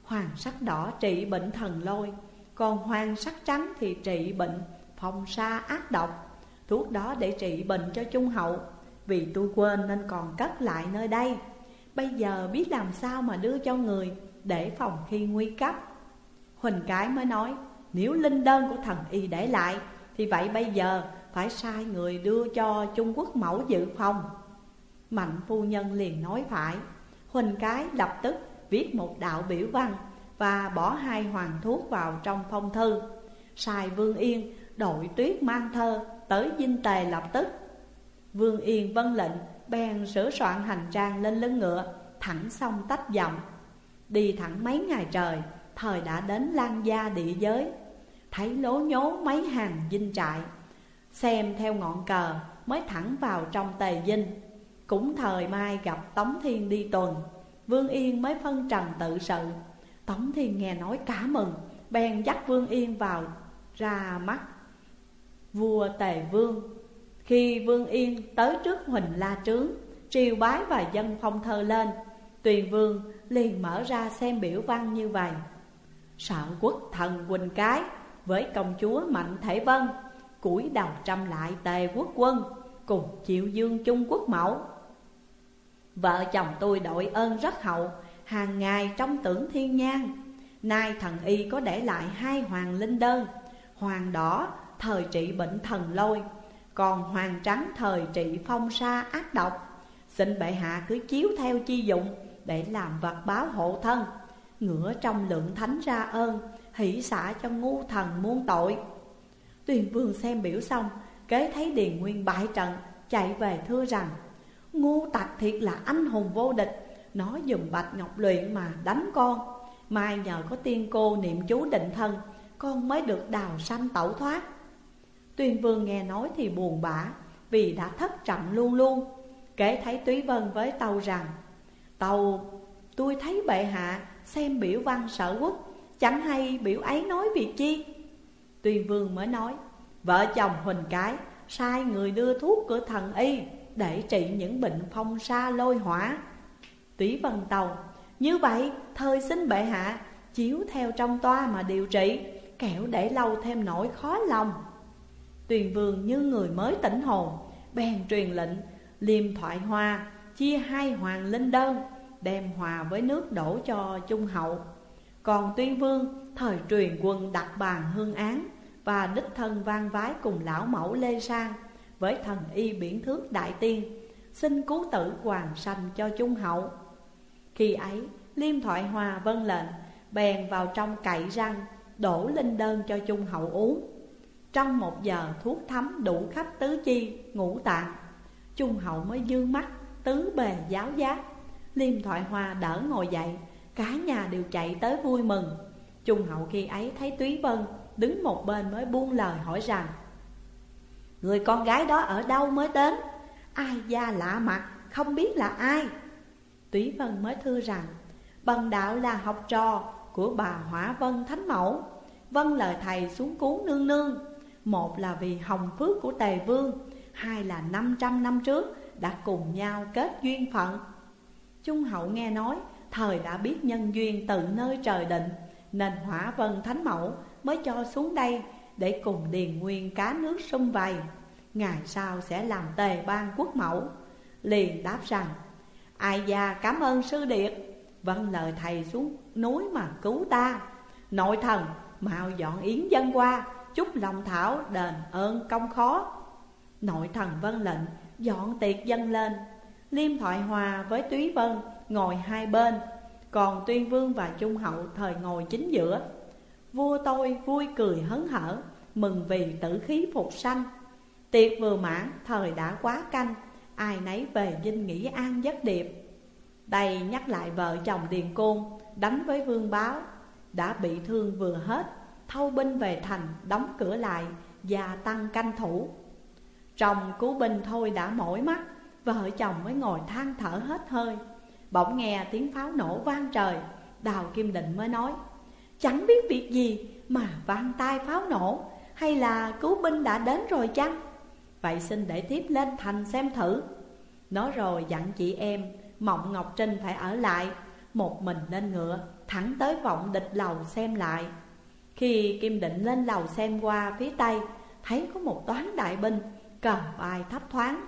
Hoàng sắc đỏ trị bệnh thần lôi, Còn hoàng sắc trắng thì trị bệnh phong sa ác độc. Thuốc đó để trị bệnh cho trung hậu. Vì tôi quên nên còn cất lại nơi đây. Bây giờ biết làm sao mà đưa cho người Để phòng khi nguy cấp. Huỳnh cái mới nói, Nếu linh đơn của thần y để lại, Thì vậy bây giờ phải sai người đưa cho Trung Quốc mẫu dự phòng. Mạnh phu nhân liền nói phải. Huỳnh cái lập tức viết một đạo biểu văn Và bỏ hai hoàng thuốc vào trong phong thư. Sai Vương Yên đội tuyết mang thơ tới dinh tề lập tức. Vương Yên vân lệnh bèn sửa soạn hành trang lên lưng ngựa, Thẳng xong tách dòng. Đi thẳng mấy ngày trời, Thời đã đến lan gia địa giới. Thấy lố nhố mấy hàng dinh trại. Xem theo ngọn cờ, mới thẳng vào trong tề dinh. Cũng thời mai gặp Tống Thiên đi tuần, Vương Yên mới phân trần tự sự. Tống Thiên nghe nói cả mừng, Bèn dắt Vương Yên vào ra mắt. Vua Tề Vương khi Vương Yên tới trước Huỳnh La Trướng, Triều bái và dân phong thơ lên Tuyền Vương liền mở ra xem biểu văn như vậy. Sợ quốc thần Quỳnh Cái Với công chúa Mạnh Thể Vân cúi đầu trăm lại tề quốc quân, Cùng chịu dương chung quốc mẫu. Vợ chồng tôi đội ơn rất hậu, Hàng ngày trong tưởng thiên nhang. Nay thần y có để lại hai hoàng linh đơn, Hoàng đỏ, thời trị bệnh thần lôi còn hoàng trắng thời trị phong sa ác độc, Xin bệ hạ cứ chiếu theo chi dụng Để làm vật báo hộ thân, Ngửa trong lượng thánh ra ơn, Hỷ xả cho ngu thần muôn tội. Tuyền vương xem biểu xong, Kế thấy Điền Nguyên bại trận, Chạy về thưa rằng, Ngu tặc thiệt là anh hùng vô địch, Nó dùng bạch ngọc luyện mà đánh con, Mai nhờ có tiên cô niệm chú định thân, Con mới được đào sanh tẩu thoát. Tuyên vương nghe nói thì buồn bã, Vì đã thất trận luôn luôn. Kể thấy Túy Vân với Tâu rằng, Tâu, tôi thấy bệ hạ xem biểu văn sở quốc, Chẳng hay biểu ấy nói việc chi? Tuyên vương mới nói, Vợ chồng Huỳnh Cái sai người đưa thuốc của thần y Để trị những bệnh phong sa lôi hỏa. Túy Vân Tàu Như vậy, thời xin bệ hạ Chiếu theo trong toa mà điều trị, Kẻo để lâu thêm nỗi khó lòng. Tuyền vương như người mới tỉnh hồn, Bèn truyền lệnh, Liêm thoại hoa, Chia hai hoàng linh đơn, Đem hòa với nước đổ cho trung hậu. Còn tuyên vương, Thời truyền quân đặt bàn hương án Và đích thân vang vái cùng lão mẫu Lê Sang Với thần y biển thước đại tiên, Xin cứu tử hoàng sanh cho trung hậu. Khi ấy, Liêm thoại hòa vân lệnh, Bèn vào trong cậy răng, Đổ linh đơn cho trung hậu uống. Trong một giờ thuốc thấm đủ khắp tứ chi, ngũ tạng Trung hậu mới dương mắt, tứ bề giáo giác. Liêm thoại hoa đỡ ngồi dậy Cả nhà đều chạy tới vui mừng. Trung hậu khi ấy thấy Túy Vân Đứng một bên mới buông lời hỏi rằng Người con gái đó ở đâu mới đến? Ai da lạ mặt không biết là ai? Túy Vân mới thưa rằng Bần đạo là học trò của bà Hỏa Vân Thánh Mẫu. Vân lời thầy xuống cứu nương nương. Một là vì hồng phước của Tề Vương, Hai là 500 năm trước đã cùng nhau kết duyên phận. Trung hậu nghe nói, thời đã biết nhân duyên từ nơi trời định, Nên hỏa vân thánh mẫu mới cho xuống đây Để cùng điền nguyên cá nước sông vầy. Ngày sau sẽ làm tề ban quốc mẫu. Liền đáp rằng, Ai già cảm ơn sư điệt Vâng lời thầy xuống núi mà cứu ta. Nội thần mạo dọn yến dân qua Chúc lòng thảo đền ơn công khó. Nội thần vân lệnh, dọn tiệc dân lên. Liêm thoại hòa với Túy Vân, ngồi hai bên. Còn Tuyên Vương và Trung Hậu thời ngồi chính giữa. Vua tôi vui cười hớn hở, Mừng vì tử khí phục sanh. Tiệc vừa mãn, thời đã quá canh. Ai nấy về dinh nghỉ an giấc điệp. Đây nhắc lại vợ chồng Điền Côn, Đánh với vương báo. Đã bị thương vừa hết Thâu binh về thành đóng cửa lại Và tăng canh thủ. Chồng cứu binh thôi đã mỏi mắt Vợ chồng mới ngồi than thở hết hơi. Bỗng nghe tiếng pháo nổ vang trời, Đào Kim Định mới nói, Chẳng biết việc gì mà vang tai pháo nổ, Hay là cứu binh đã đến rồi chăng? Vậy xin để tiếp lên thành xem thử. Nói rồi dặn chị em, Mộng Ngọc Trinh phải ở lại, Một mình lên ngựa, Thẳng tới vọng địch lầu xem lại. Khi Kim Định lên lầu xem qua phía tây, Thấy có một toán đại binh Cờ bài thấp thoáng.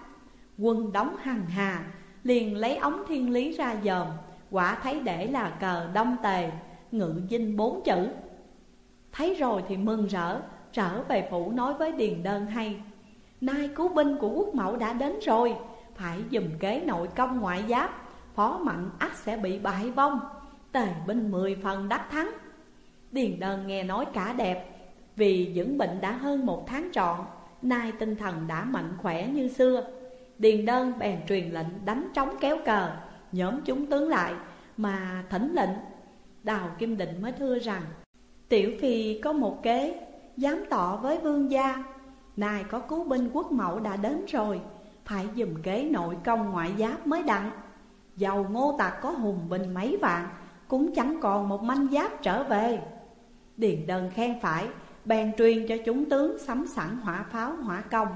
Quân đóng hằng hà, Liền lấy ống thiên lý ra dòm. Quả thấy để là cờ đông tề, Ngự dinh bốn chữ. Thấy rồi thì mừng rỡ, Trở về phủ nói với Điền Đơn hay, Nay cứu binh của quốc mẫu đã đến rồi, Phải dùm kế nội công ngoại giáp, Phó mạnh ắt sẽ bị bại vong. Tề binh mười phần đắc thắng. Điền Đơn nghe nói cả đẹp. Vì dưỡng bệnh đã hơn một tháng trọn, Nay tinh thần đã mạnh khỏe như xưa. Điền đơn bèn truyền lệnh đánh trống kéo cờ, Nhóm chúng tướng lại mà thỉnh lệnh. Đào Kim Định mới thưa rằng, Tiểu Phi có một kế, Dám tỏ với vương gia, Nay có cứu binh quốc mẫu đã đến rồi, Phải dùm kế nội công ngoại giáp mới đặng. Dầu ngô tạc có hùng binh mấy vạn, Cũng chẳng còn một manh giáp trở về. Điền đơn khen phải, Bèn truyền cho chúng tướng sắm sẵn hỏa pháo, hỏa công,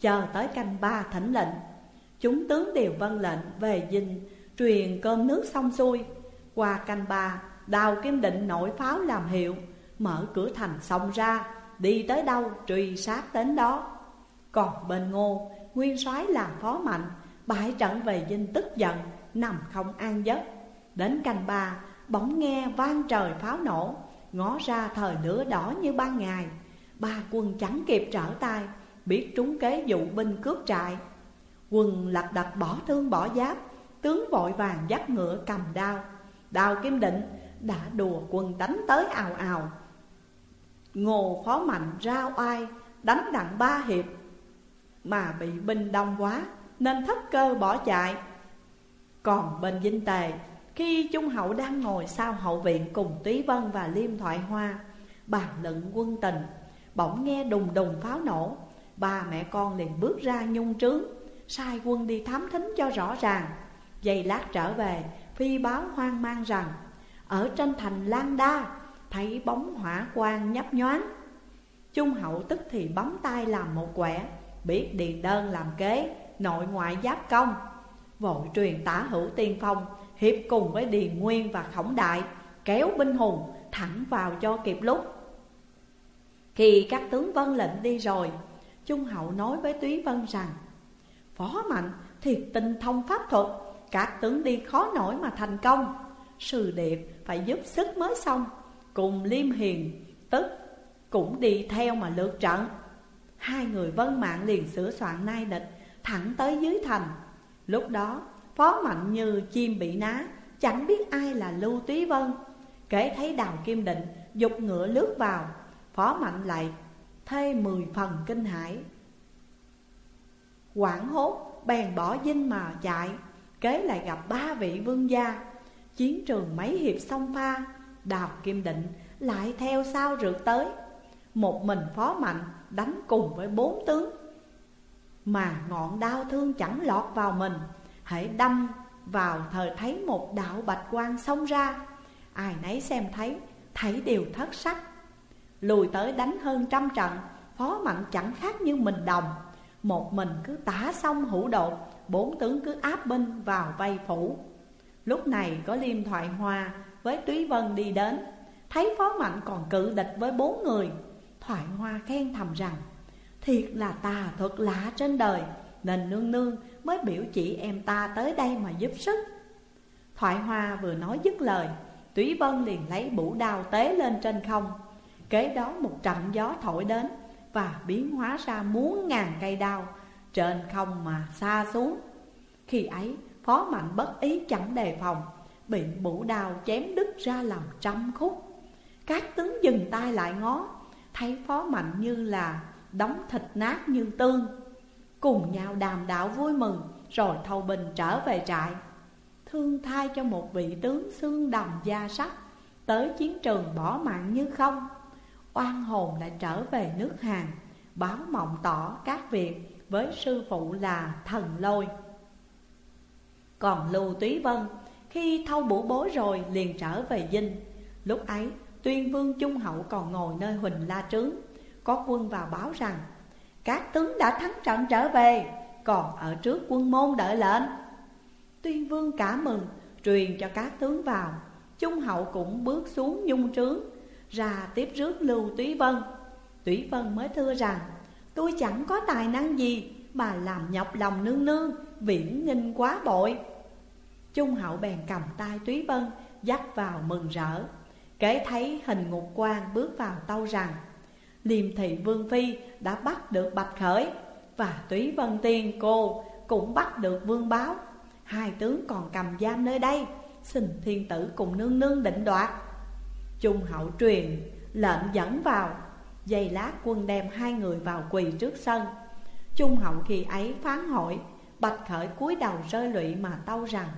Chờ tới canh ba thỉnh lệnh. Chúng tướng đều vân lệnh, về dinh Truyền cơm nước xong xuôi. Qua canh ba, Đào Kim Định nổi pháo làm hiệu, Mở cửa thành xong ra, Đi tới đâu truy sát đến đó. Còn bên ngô, Nguyên soái làm phó mạnh Bại trận về dinh tức giận, Nằm không an giấc. Đến canh ba, Bỗng nghe vang trời pháo nổ. Ngó ra thời lửa đỏ như ban ngày. Ba quân chẳng kịp trở tay, Biết trúng kế dụ binh cướp trại. Quân lật đật bỏ thương bỏ giáp, Tướng vội vàng dắt ngựa cầm đao. Đào Kim Định, đã đùa quân đánh tới ào ào. Ngô phó mạnh ra oai, đánh đặng ba hiệp. Mà bị binh đông quá, nên thất cơ bỏ chạy. Còn bên dinh tề khi Trung Hậu đang ngồi sau hậu viện cùng Túy Vân và Liêm Thoại Hoa Bàn luận quân tình. Bỗng nghe đùng đùng pháo nổ. Ba mẹ con liền bước ra nhung trướng. Sai quân đi thám thính cho rõ ràng. Giây lát trở về, Phi báo hoang mang rằng, Ở trên thành Lan Đa, Thấy bóng hỏa quang nhấp nhoáng. Trung hậu tức thì bấm tay làm một quẻ, Biết điền đơn làm kế, Nội ngoại giáp công. Vội truyền tả hữu tiên phong Hiệp cùng với Điền Nguyên và Khổng Đại, Kéo binh hùng thẳng vào cho kịp lúc. Khi các tướng vân lệnh đi rồi, Trung hậu nói với Túy Vân rằng, Phó Mạnh, thiệt tinh thông pháp thuật, Các tướng đi khó nổi mà thành công. Sư Điệp phải giúp sức mới xong, Cùng Liêm Hiền, tức, cũng đi theo mà lượt trận. Hai người vân mạng liền sửa soạn nai địch Thẳng tới dưới thành. Lúc đó Phó Mạnh như chim bị ná, Chẳng biết ai là Lưu Túy Vân. Kể thấy Đào Kim Định Dục ngựa lướt vào, Phó Mạnh lại thê mười phần kinh hãi. Quảng hốt, bèn bỏ dinh mà chạy, Kế lại gặp ba vị vương gia. Chiến trường mấy hiệp song pha, Đào Kim Định lại theo sau rượt tới. Một mình phó mạnh đánh cùng với bốn tướng, Mà ngọn đau thương chẳng lọt vào mình. Hãy đâm vào thời thấy một đạo bạch quang xông ra. Ai nấy xem thấy, thấy đều thất sắc. Lùi tới đánh hơn trăm trận Phó mạnh chẳng khác như mình đồng. Một mình cứ tả xong hữu đột Bốn tướng cứ áp binh vào vây phủ. Lúc này có liêm thoại hoa với Túy Vân đi đến. Thấy Phó Mạnh còn cự địch với bốn người Thoại Hoa khen thầm rằng Thiệt là tà thuật lạ trên đời Nên nương nương mới biểu chỉ em ta tới đây mà giúp sức. Thoại Hoa vừa nói dứt lời, Túy Vân liền lấy bủ đao tế lên trên không, Kế đó một trận gió thổi đến Và biến hóa ra muôn ngàn cây đao Trên không mà xa xuống. Khi ấy, Phó Mạnh bất ý chẳng đề phòng, Bị bủ đao chém đứt ra làm trăm khúc. Các tướng dừng tay lại ngó, Thấy phó mạnh như là đóng thịt nát như tương. Cùng nhau đàm đạo vui mừng, Rồi thâu bình trở về trại. Thương thai cho một vị tướng xương đầm da sắt Tới chiến trường bỏ mạng như không. Oan hồn lại trở về nước Hàn, Báo mộng tỏ các việc với sư phụ là thần lôi. Còn Lưu Túy Vân, khi thâu bủ bối rồi liền trở về dinh. Lúc ấy, tuyên vương trung hậu còn ngồi nơi huỳnh la trướng, Có quân vào báo rằng các tướng đã thắng trận trở về, Còn ở trước quân môn đợi lệnh. Tuyên vương cả mừng, Truyền cho các tướng vào. Trung hậu cũng bước xuống nhung trướng, Ra tiếp rước Lưu Túy Vân. Túy Vân mới thưa rằng, Tôi chẳng có tài năng gì Mà làm nhọc lòng nương nương, Viễn nghinh quá bội. Trung hậu bèn cầm tay Túy Vân, Dắt vào mừng rỡ. Kể thấy hình ngục quan bước vào tâu rằng Liêm thị Vương Phi đã bắt được Bạch Khởi Và Túy Vân Tiên cô cũng bắt được Vương Báo. Hai tướng còn cầm giam nơi đây, Xin thiên tử cùng nương nương định đoạt. Trung hậu truyền, lệnh dẫn vào Giây lát quân đem hai người vào quỳ trước sân. Trung hậu khi ấy phán hội Bạch Khởi cúi đầu rơi lụy mà tâu rằng,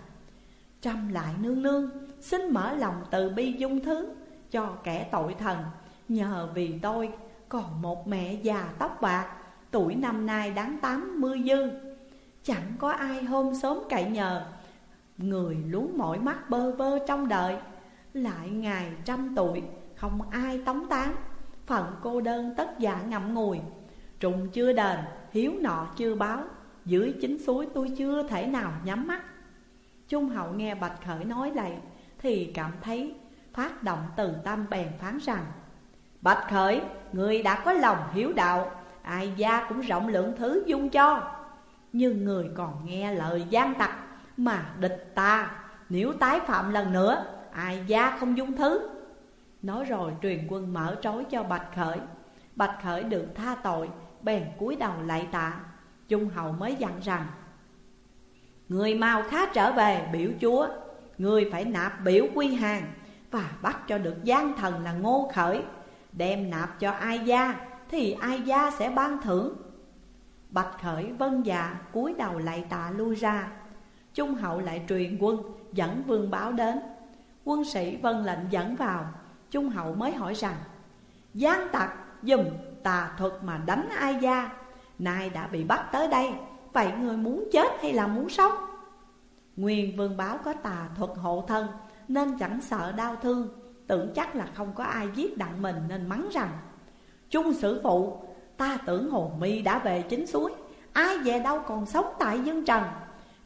Trăm lại nương nương, Xin mở lòng từ bi dung thứ Cho kẻ tội thần, Nhờ vì tôi còn một mẹ già tóc bạc Tuổi năm nay đáng tám mươi dư. Chẳng có ai hôm sớm cậy nhờ. Người luống mỏi mắt bơ vơ trong đợi Lại ngày trăm tuổi Không ai tống tán. Phận cô đơn tất dạ ngậm ngùi. Trùng chưa đền Hiếu nọ chưa báo. Dưới chính suối tôi chưa thể nào nhắm mắt. Trung hậu nghe Bạch Khởi nói lại Thì cảm thấy phát động từ tâm bèn phán rằng Bạch Khởi, người đã có lòng hiếu đạo, Ai gia cũng rộng lượng thứ dung cho. Nhưng người còn nghe lời gian tặc Mà địch ta. Nếu tái phạm lần nữa, Ai gia không dung thứ? Nói rồi truyền quân mở trói cho Bạch Khởi. Bạch Khởi được tha tội, Bèn cúi đầu lạy tạ. Trung hậu mới dặn rằng, Người mau khá trở về, biểu chúa. Người phải nạp biểu quy hàng Và bắt cho được gian thần là ngô khởi. Đem nạp cho ai gia, Thì ai gia sẽ ban thưởng. Bạch khởi vân dạ cúi đầu lại tạ lui ra. Trung hậu lại truyền quân, dẫn vương báo đến. Quân sĩ vân lệnh dẫn vào. Trung hậu mới hỏi rằng, Giang tặc, dùm, tà thuật mà đánh ai gia? Nay đã bị bắt tới đây, Vậy người muốn chết hay là muốn sống? Nguyên vương báo có tà thuật hộ thân, Nên chẳng sợ đau thương. Tưởng chắc là không có ai giết đặng mình Nên mắng rằng Trung sử phụ, Ta tưởng hồ mi đã về chính suối, Ai về đâu còn sống tại dân trần.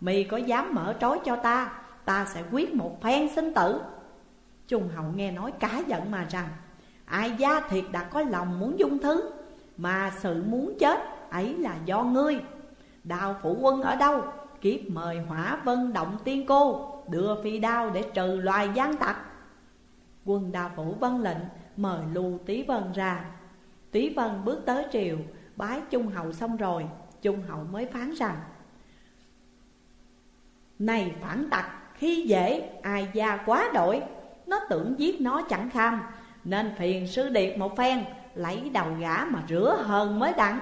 Mi có dám mở trói cho ta Ta sẽ quyết một phen sinh tử. Trung hậu nghe nói cá giận mà rằng, Ai gia thiệt đã có lòng muốn dung thứ, Mà sự muốn chết ấy là do ngươi. Đào phụ quân ở đâu, Kiếp mời hỏa vân động tiên cô, Đưa phi đao để trừ loài gian tặc. Quân đào phủ vân lệnh, mời lưu Tý Vân ra. Tý Vân bước tới triều, Bái Trung Hậu xong rồi Trung Hậu mới phán rằng, Này phản tặc, khi dễ, ai gia quá đổi. Nó tưởng giết nó chẳng kham, Nên phiền sư điệt một phen, Lấy đầu gã mà rửa hơn mới đặng.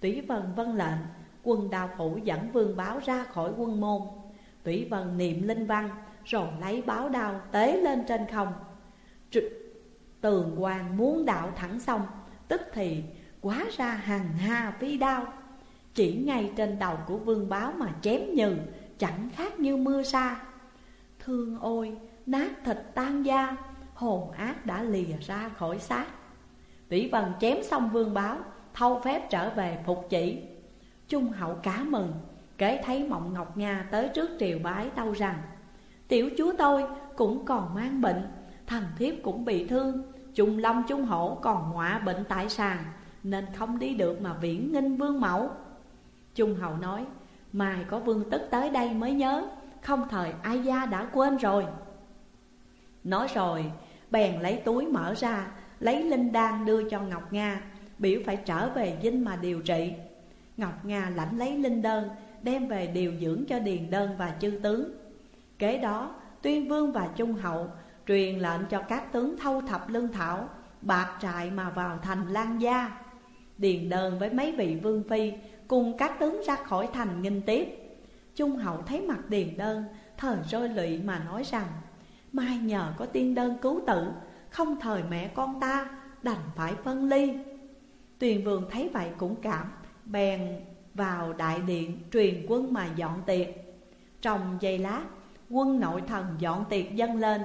Tý Vân vân lệnh, Quân đào phủ dẫn vương báo ra khỏi quân môn. Tý Vân niệm linh văn rồi lấy báo đao tế lên trên không. Tr, Tường hoàng muốn đạo thẳng xong Tức thì quá ra hàng hà phi đao. Chỉ ngay trên đầu của vương báo mà chém nhừ, Chẳng khác như mưa sa Thương ôi, nát thịt tan da, Hồn ác đã lìa ra khỏi xác. Tỷ Vân chém xong vương báo, Thâu phép trở về phục chỉ. Trung hậu cá mừng kế thấy Mộng Ngọc Nga tới trước triều bái tâu rằng Tiểu chúa tôi cũng còn mang bệnh Thần thiếp cũng bị thương. Trung Long Trung Hổ còn ngọa bệnh tại sàn, Nên không đi được mà viễn nghinh vương mẫu. Trung hậu nói, Mai có vương tức tới đây mới nhớ, Không thời ai gia đã quên rồi. Nói rồi, bèn lấy túi mở ra, Lấy linh đan đưa cho Ngọc Nga, Biểu phải trở về dinh mà điều trị. Ngọc Nga lãnh lấy linh đơn, Đem về điều dưỡng cho Điền Đơn và chư tướng. Kế đó, Tuyên Vương và Trung Hậu Truyền lệnh cho các tướng thâu thập lương thảo, Bạc trại mà vào thành Lan Gia, Điền Đơn với mấy vị vương phi Cùng các tướng ra khỏi thành nghinh tiếp. Trung Hậu thấy mặt Điền Đơn Thời rơi lụy mà nói rằng, Mai nhờ có tiên đơn cứu tử, Không thời mẹ con ta Đành phải phân ly. Tuyền Vương thấy vậy cũng cảm, Bèn vào đại điện truyền quân mà dọn tiệc. Trong giây lát quân nội thần dọn tiệc dâng lên.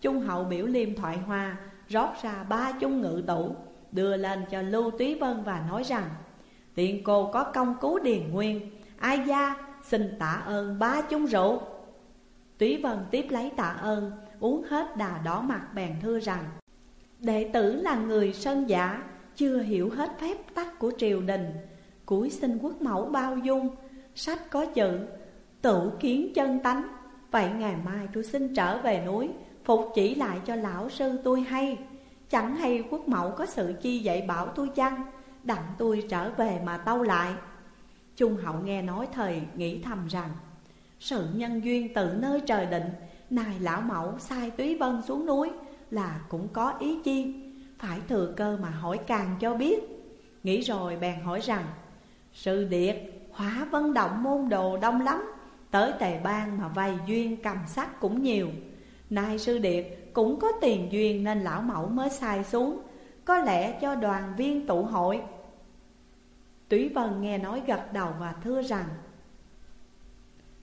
Trung hậu biểu liêm thoại hoa, Rót ra ba chung ngự tủ, Đưa lên cho Lưu Túy Vân và nói rằng Tiện cô có công cứu Điền Nguyên, Ai gia, xin tạ ơn ba chung rượu. Túy Vân tiếp lấy tạ ơn, Uống hết đà đỏ mặt bèn thưa rằng, Đệ tử là người sân giả, Chưa hiểu hết phép tắc của triều đình. Cuối xin quốc mẫu bao dung, Sách có chữ Tự kiến chân tánh Vậy ngày mai tôi xin trở về núi, Phục chỉ lại cho lão sư tôi hay. Chẳng hay quốc mẫu có sự chi dạy bảo tôi chăng? Đặng tôi trở về mà tâu lại. Trung hậu nghe nói thời nghĩ thầm rằng, Sự nhân duyên từ nơi trời định Này lão mẫu sai túy vân xuống núi Là cũng có ý chi? Phải thừa cơ mà hỏi càng cho biết. Nghĩ rồi bèn hỏi rằng Sư điệt hóa vân động môn đồ đông lắm. Tới tề bang mà vay duyên cầm sắc cũng nhiều. Nay sư điệt cũng có tiền duyên nên lão mẫu mới sai xuống. Có lẽ cho đoàn viên tụ hội. Túy Vân nghe nói gật đầu và thưa rằng,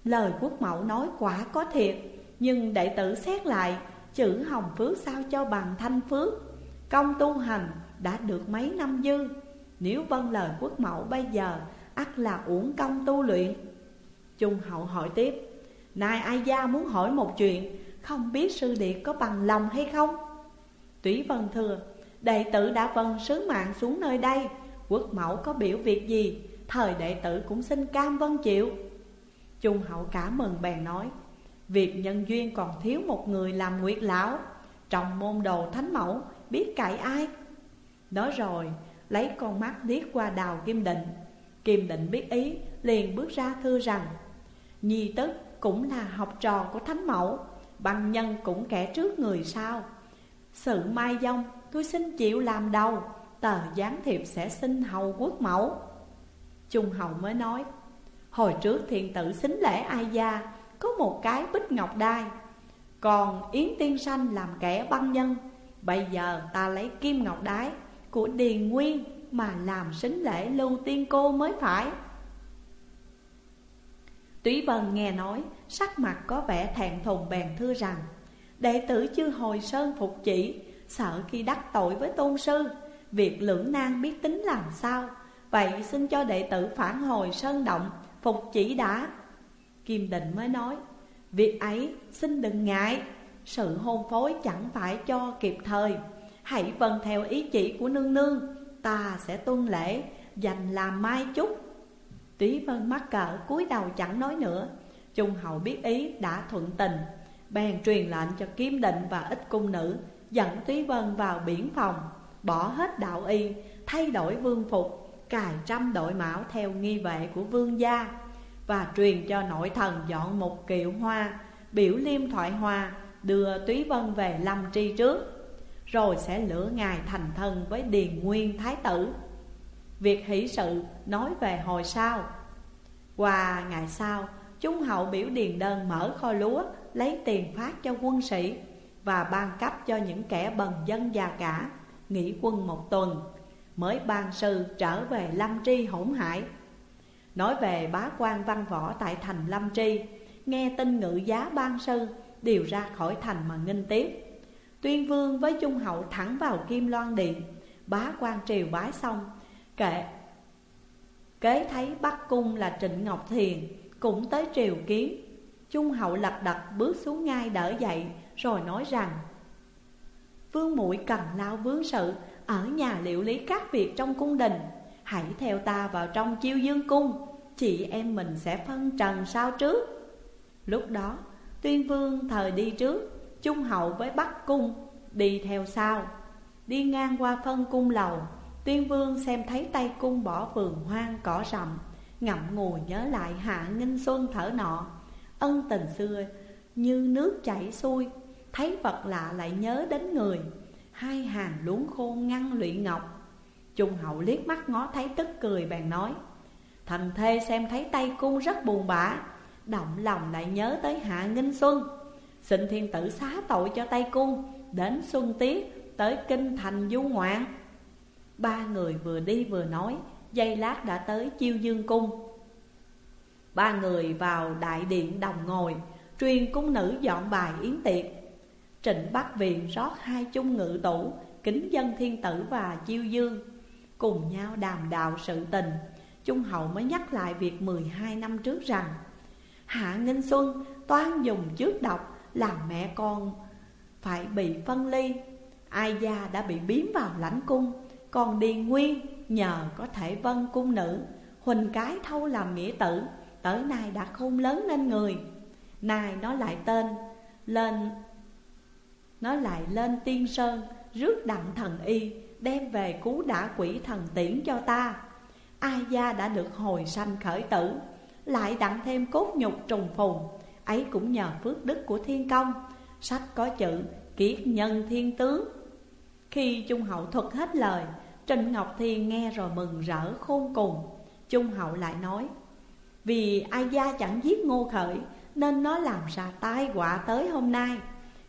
Lời quốc mẫu nói quả có thiệt, Nhưng đệ tử xét lại, Chữ hồng phước sao cho bằng thanh phước? Công tu hành đã được mấy năm dư? Nếu vâng lời quốc mẫu bây giờ, ắt là uổng công tu luyện. Trung hậu hỏi tiếp. Này ai gia muốn hỏi một chuyện, Không biết sư điệt có bằng lòng hay không? Tủy vân thừa, Đệ tử đã vâng sứ mạng xuống nơi đây, Quốc mẫu có biểu việc gì, Thời đệ tử cũng xin cam vân chịu. Trung hậu cả mừng bèn nói, Việc nhân duyên còn thiếu một người làm nguyệt lão, Trong môn đồ thánh mẫu, biết cậy ai? Nói rồi, lấy con mắt liếc qua đào kim định. Kim định biết ý, liền bước ra thư rằng Nhi tức cũng là học trò của thánh mẫu Bằng nhân cũng kẻ trước người sau. Sự mai dông, tôi xin chịu làm đầu, Tờ gián thiệp sẽ xin hầu quốc mẫu. Trung hầu mới nói, Hồi trước thiền tử xính lễ ai gia, Có một cái bích ngọc đai. Còn Yến Tiên Sanh làm kẻ băng nhân, Bây giờ ta lấy kim ngọc đái Của Điền Nguyên Mà làm xính lễ lưu tiên cô mới phải. Túy Vân nghe nói, Sắc mặt có vẻ thẹn thùng bèn thưa rằng, Đệ tử chư hồi sơn phục chỉ, Sợ khi đắc tội với tôn sư, Việc lưỡng nan biết tính làm sao, Vậy xin cho đệ tử phản hồi sơn động, Phục chỉ đã. Kim Định mới nói, Việc ấy xin đừng ngại, Sự hôn phối chẳng phải cho kịp thời, Hãy vâng theo ý chỉ của nương nương, Ta sẽ tuân lễ, Dành làm mai chúc. Túy Vân mắc cỡ cúi đầu chẳng nói nữa. Trung hậu biết ý, đã thuận tình. Bèn truyền lệnh cho Kim Định và ít cung nữ, Dẫn Túy Vân vào biển phòng, Bỏ hết đạo y, Thay đổi vương phục, Cài trăm đội mão theo nghi vệ của vương gia, Và truyền cho nội thần dọn một kiệu hoa, Biểu liêm thoại hoa, Đưa Túy Vân về lâm tri trước. Rồi sẽ lửa ngài thành thân với Điền Nguyên Thái tử. Việc hỷ sự, nói về hồi sau. Qua ngày sau, Trung hậu biểu điền đơn mở kho lúa, Lấy tiền phát cho quân sĩ Và ban cấp cho những kẻ bần dân già cả, Nghỉ quân một tuần, Mới ban sư trở về Lâm Tri hỗn hải. Nói về bá quan văn võ tại thành Lâm Tri, Nghe tin ngự giá ban sư Điều ra khỏi thành mà nghinh tiếp Tuyên vương với Trung hậu thẳng vào Kim Loan Điện, Bá quan triều bái xong Kệ Kế thấy Bắc Cung là Trịnh Ngọc Thiền Cũng tới triều kiến. Trung hậu lật đật bước xuống ngai đỡ dậy, Rồi nói rằng, Vương muội cần lao vương sự, Ở nhà liệu lý các việc trong cung đình. Hãy theo ta vào trong chiêu dương cung, Chị em mình sẽ phân trần sao trước. Lúc đó, tuyên vương thời đi trước Trung hậu với Bắc cung, đi theo sau, Đi ngang qua phân cung lầu. Tuyên vương xem thấy tay cung bỏ vườn hoang cỏ rậm, Ngậm ngùi nhớ lại hạ nghinh xuân thở nọ. Ân tình xưa, như nước chảy xuôi, Thấy vật lạ lại nhớ đến người. Hai hàng luống khôn ngăn lụy ngọc. Trung hậu liếc mắt ngó thấy tức cười bèn nói, Thần thê xem thấy tay cung rất buồn bã, Động lòng lại nhớ tới hạ nghinh xuân. Xin thiên tử xá tội cho tay cung, Đến xuân tiết tới kinh thành du ngoạn. Ba người vừa đi vừa nói, Giây lát đã tới chiêu dương cung. Ba người vào đại điện đồng ngồi, Truyền cung nữ dọn bài yến tiệc. Trịnh Bắc Viện rót hai chung ngự tủ, Kính dân thiên tử và chiêu dương, Cùng nhau đàm đạo sự tình. Trung hậu mới nhắc lại việc 12 năm trước rằng, Hạ Nghinh Xuân toan dùng trước độc, Làm mẹ con phải bị phân ly. Ai gia đã bị biếm vào lãnh cung còn Điền Nguyên, nhờ có thể vân cung nữ, Huỳnh cái thâu làm nghĩa tử, Tới nay đã khôn lớn nên người. Nay nó lại tên, Lên, Nó lại lên tiên sơn, Rước đặng thần y, Đem về cứu đã quỷ thần tiễn cho ta. Ai gia đã được hồi sanh khởi tử, Lại đặng thêm cốt nhục trùng phùng. Ấy cũng nhờ phước đức của thiên công. Sách có chữ kiết nhân thiên tướng. Khi Trung Hậu thuật hết lời, Trịnh Ngọc Thiên nghe rồi mừng rỡ khôn cùng. Trung Hậu lại nói, Vì ai gia chẳng giết ngô khởi, Nên nó làm ra tai họa tới hôm nay.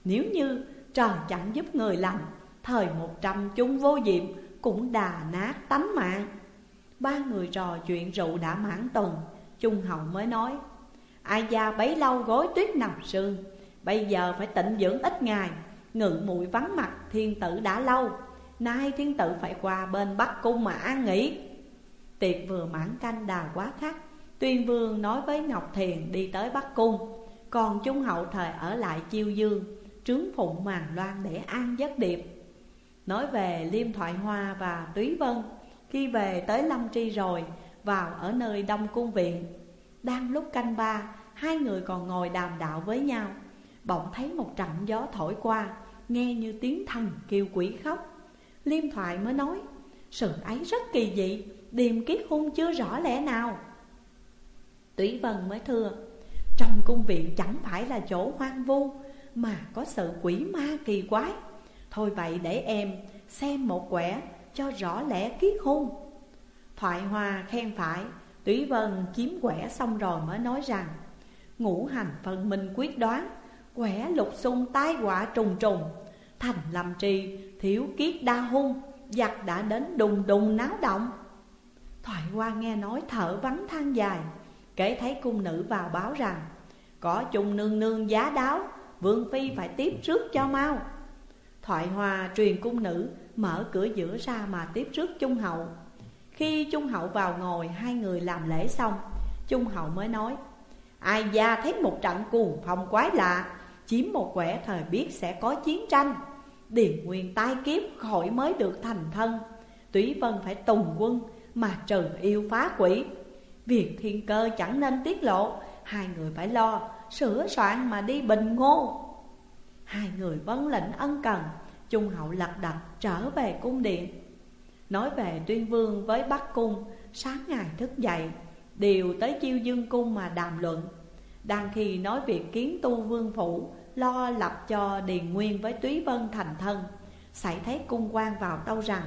Nếu như trời chẳng giúp người lành, Thời một trăm chung vô diệm Cũng đà nát tánh mạng. Ba người trò chuyện rượu đã mãn tuần. Trung hậu mới nói, Ai gia bấy lâu gối tuyết nằm sương, Bây giờ phải tịnh dưỡng ít ngày. Ngự muội vắng mặt thiên tử đã lâu. Nay thiên tử phải qua bên Bắc Cung mà an nghỉ. Tiệc vừa mãn canh đà quá khắc, Tuyên vương nói với Ngọc Thiền đi tới Bắc Cung. Còn Trung hậu thời ở lại Chiêu Dương, Trướng phụng màn loan để an giấc điệp. Nói về Liêm Thoại Hoa và Túy Vân, Khi về tới Lâm Tri rồi, Vào ở nơi Đông Cung Viện. Đang lúc canh ba, Hai người còn ngồi đàm đạo với nhau. Bỗng thấy một trận gió thổi qua, Nghe như tiếng thần kêu quỷ khóc. Liêm Thoại mới nói, Sự ấy rất kỳ dị Điềm kiết hung chưa rõ lẽ nào? Tủy Vân mới thưa, Trong cung viện chẳng phải là chỗ hoang vu, Mà có sự quỷ ma kỳ quái. Thôi vậy để em xem một quẻ cho rõ lẽ kiết hung. Thoại Hòa khen phải, Tủy Vân chiếm quẻ xong rồi mới nói rằng, Ngũ hành phần mình quyết đoán Quẻ lục xung tai họa trùng trùng. Thành lâm trì, thiếu kiết đa hung, Giặc đã đến đùng đùng náo động. Thoại Hoa nghe nói thở vắng than dài, Kể thấy cung nữ vào báo rằng, Có chung nương nương giá đáo, Vương Phi phải tiếp trước cho mau. Thoại Hoa truyền cung nữ Mở cửa giữa ra mà tiếp trước Trung Hậu. Khi Trung Hậu vào ngồi, Hai người làm lễ xong, Trung Hậu mới nói, Ai gia thấy một trận cuồng phong quái lạ Chiếm một quẻ thời biết sẽ có chiến tranh. Điền nguyên tai kiếp khỏi mới được thành thân. Túy Vân phải tùng quân mà trừ yêu phá quỷ. Việc thiên cơ chẳng nên tiết lộ, Hai người phải lo, sửa soạn mà đi bình ngô. Hai người vấn lệnh ân cần, Trung hậu lật đật trở về cung điện. Nói về tuyên vương với Bắc Cung, Sáng ngày thức dậy, Đều tới chiêu dương cung mà đàm luận. Đang khi nói việc kiến tu vương phủ Lo lập cho Điền Nguyên với Túy Vân thành thân. Xảy thấy cung quan vào tâu rằng,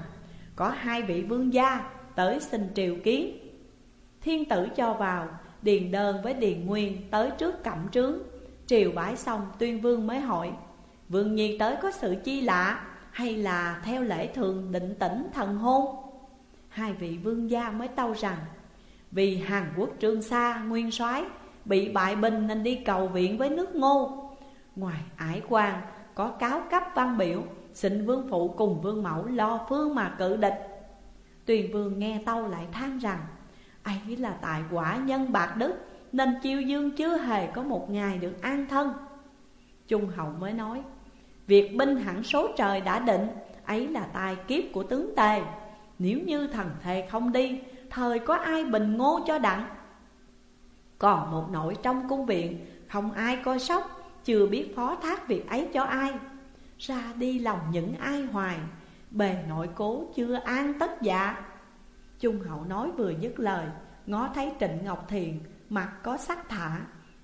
Có hai vị vương gia tới xin triều kiến. Thiên tử cho vào, Điền đơn với Điền Nguyên tới trước cẩm trướng. Triều bãi xong, tuyên vương mới hỏi, Vương Nhi tới có sự chi lạ Hay là theo lễ thường định tĩnh thần hôn? Hai vị vương gia mới tâu rằng, Vì Hàn Quốc Trương xa nguyên soái Bị bại binh nên đi cầu viện với nước ngô. Ngoài ải quan có cáo cấp văn biểu, Xin vương phụ cùng vương mẫu lo phương mà cự địch. Tuyền vương nghe tâu lại than rằng, ấy là tại quả nhân bạc đức, Nên chiêu dương chưa hề có một ngày được an thân. Trung hậu mới nói, Việc binh hẳn số trời đã định, Ấy là tài kiếp của tướng tề. Nếu như thần thề không đi, Thời có ai bình ngô cho đặng? Còn một nội trong cung viện, Không ai coi sóc chưa biết phó thác việc ấy cho ai. Ra đi lòng những ai hoài, Bề nội cố chưa an tất dạ. Trung hậu nói vừa dứt lời, Ngó thấy Trịnh Ngọc Thiền, Mặt có sắc thả,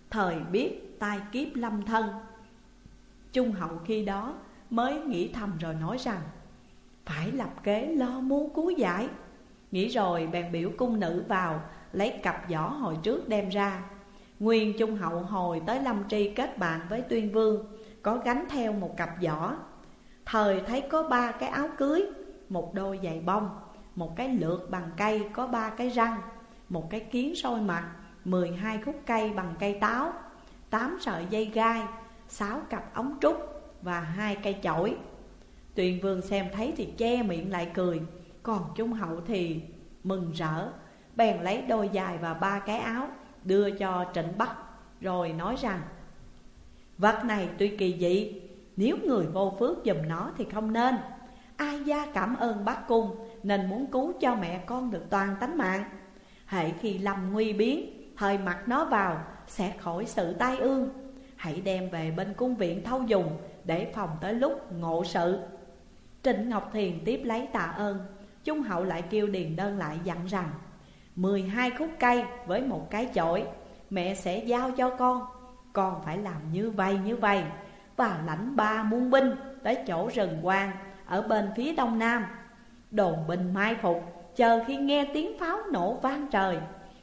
Thời biết tai kiếp lâm thân. Trung hậu khi đó Mới nghĩ thầm rồi nói rằng, Phải lập kế lo mưu cứu giải. Nghĩ rồi bèn biểu cung nữ vào, Lấy cặp giỏ hồi trước đem ra. Nguyên Trung hậu hồi tới Lâm Tri kết bạn với Tuyên Vương, Có gánh theo một cặp giỏ. Thời thấy có ba cái áo cưới, Một đôi giày bông, Một cái lược bằng cây có ba cái răng, Một cái kiến sôi mặt, mười hai khúc cây bằng cây táo, tám sợi dây gai, Sáu cặp ống trúc Và hai cây chổi. Tuyền vương xem thấy thì che miệng lại cười, Còn Trung Hậu thì mừng rỡ, Bèn lấy đôi dài và ba cái áo. Đưa cho Trịnh Bắc, Rồi nói rằng, Vật này tuy kỳ dị, nếu người vô phước dùm nó thì không nên. Ai gia cảm ơn bác cung, Nên muốn cứu cho mẹ con được toàn tánh mạng. Hệ khi lầm nguy biến, Thời mặc nó vào, Sẽ khỏi sự tai ương. Hãy đem về bên cung viện thâu dùng, Để phòng tới lúc ngộ sự. Trịnh Ngọc Thiền tiếp lấy tạ ơn. Trung hậu lại kêu Điền Đơn lại dặn rằng mười hai khúc cây với một cái chổi. Mẹ sẽ giao cho con. Con phải làm như vậy như vậy và lãnh ba muôn binh tới chỗ rừng quang ở bên phía đông nam. Đồn binh mai phục, chờ khi nghe tiếng pháo nổ vang trời.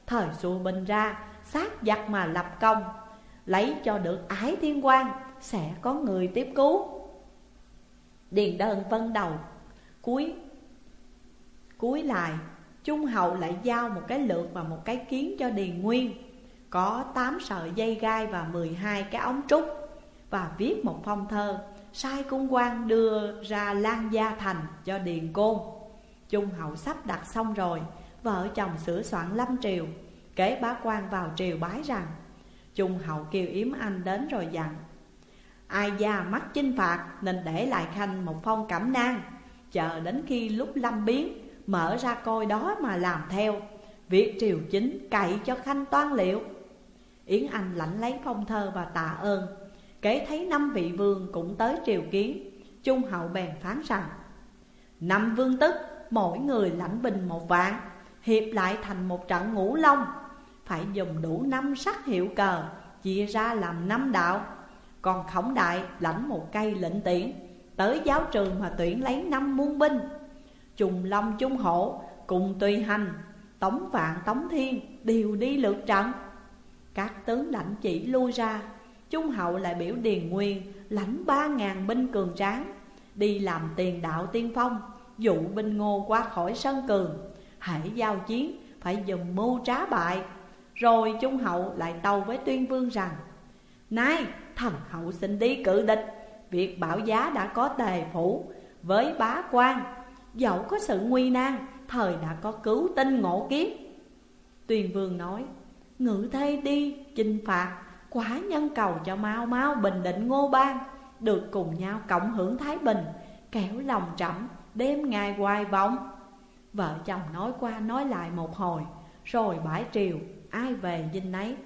Thời xua binh ra, sát giặc mà lập công. Lấy cho được ái thiên quan sẽ có người tiếp cứu. Điền đơn vân đầu. Cuối cuối lại. Trung hậu lại giao một cái lược và một cái kiến cho Điền Nguyên. Có 8 sợi dây gai và 12 cái ống trúc Và viết một phong thơ. Sai cung quan đưa ra Lan Gia Thành cho Điền Côn. Trung hậu sắp đặt xong rồi, Vợ chồng sửa soạn lâm triều, Kế bá quan vào triều bái rằng, Trung hậu kêu yếm anh đến rồi dặn, Ai gia mắc chinh phạt, Nên để lại khanh một phong cẩm nang, Chờ đến khi lúc lâm biến Mở ra coi đó mà làm theo. Việc triều chính cậy cho khanh toan liệu. Yến Anh lãnh lấy phong thơ và tạ ơn. Kể thấy năm vị vương cũng tới triều kiến. Trung hậu bèn phán rằng, Năm vương tức, mỗi người lãnh binh một vạn, Hiệp lại thành một trận ngũ long. Phải dùng đủ năm sắc hiệu cờ, Chia ra làm năm đạo. Còn khổng đại lãnh một cây lệnh tiễn, Tới giáo trường mà tuyển lấy năm muôn binh. Trùng long trung hổ, cùng tùy hành, Tống vạn tống thiên, đều đi lượt trận. Các tướng lãnh chỉ lui ra Trung hậu lại biểu Điền Nguyên, lãnh ba ngàn binh cường tráng, Đi làm tiền đạo tiên phong, Dụ binh ngô qua khỏi sân cường. Hãy giao chiến, phải dùng mưu trá bại. Rồi Trung hậu lại tâu với tuyên vương rằng Nay thần hậu xin đi cự địch. Việc bảo giá đã có tề phủ, Với bá quan Dẫu có sự nguy nan, Thời đã có cứu tinh ngộ kiếp. Tuyền vương nói, Ngự thê đi, chinh phạt, Quả nhân cầu cho mau mau bình định ngô ban Được cùng nhau cộng hưởng thái bình, Kẻo lòng trẫm, đêm ngày hoài vọng. Vợ chồng nói qua nói lại một hồi, Rồi bãi triều, ai về dinh nấy.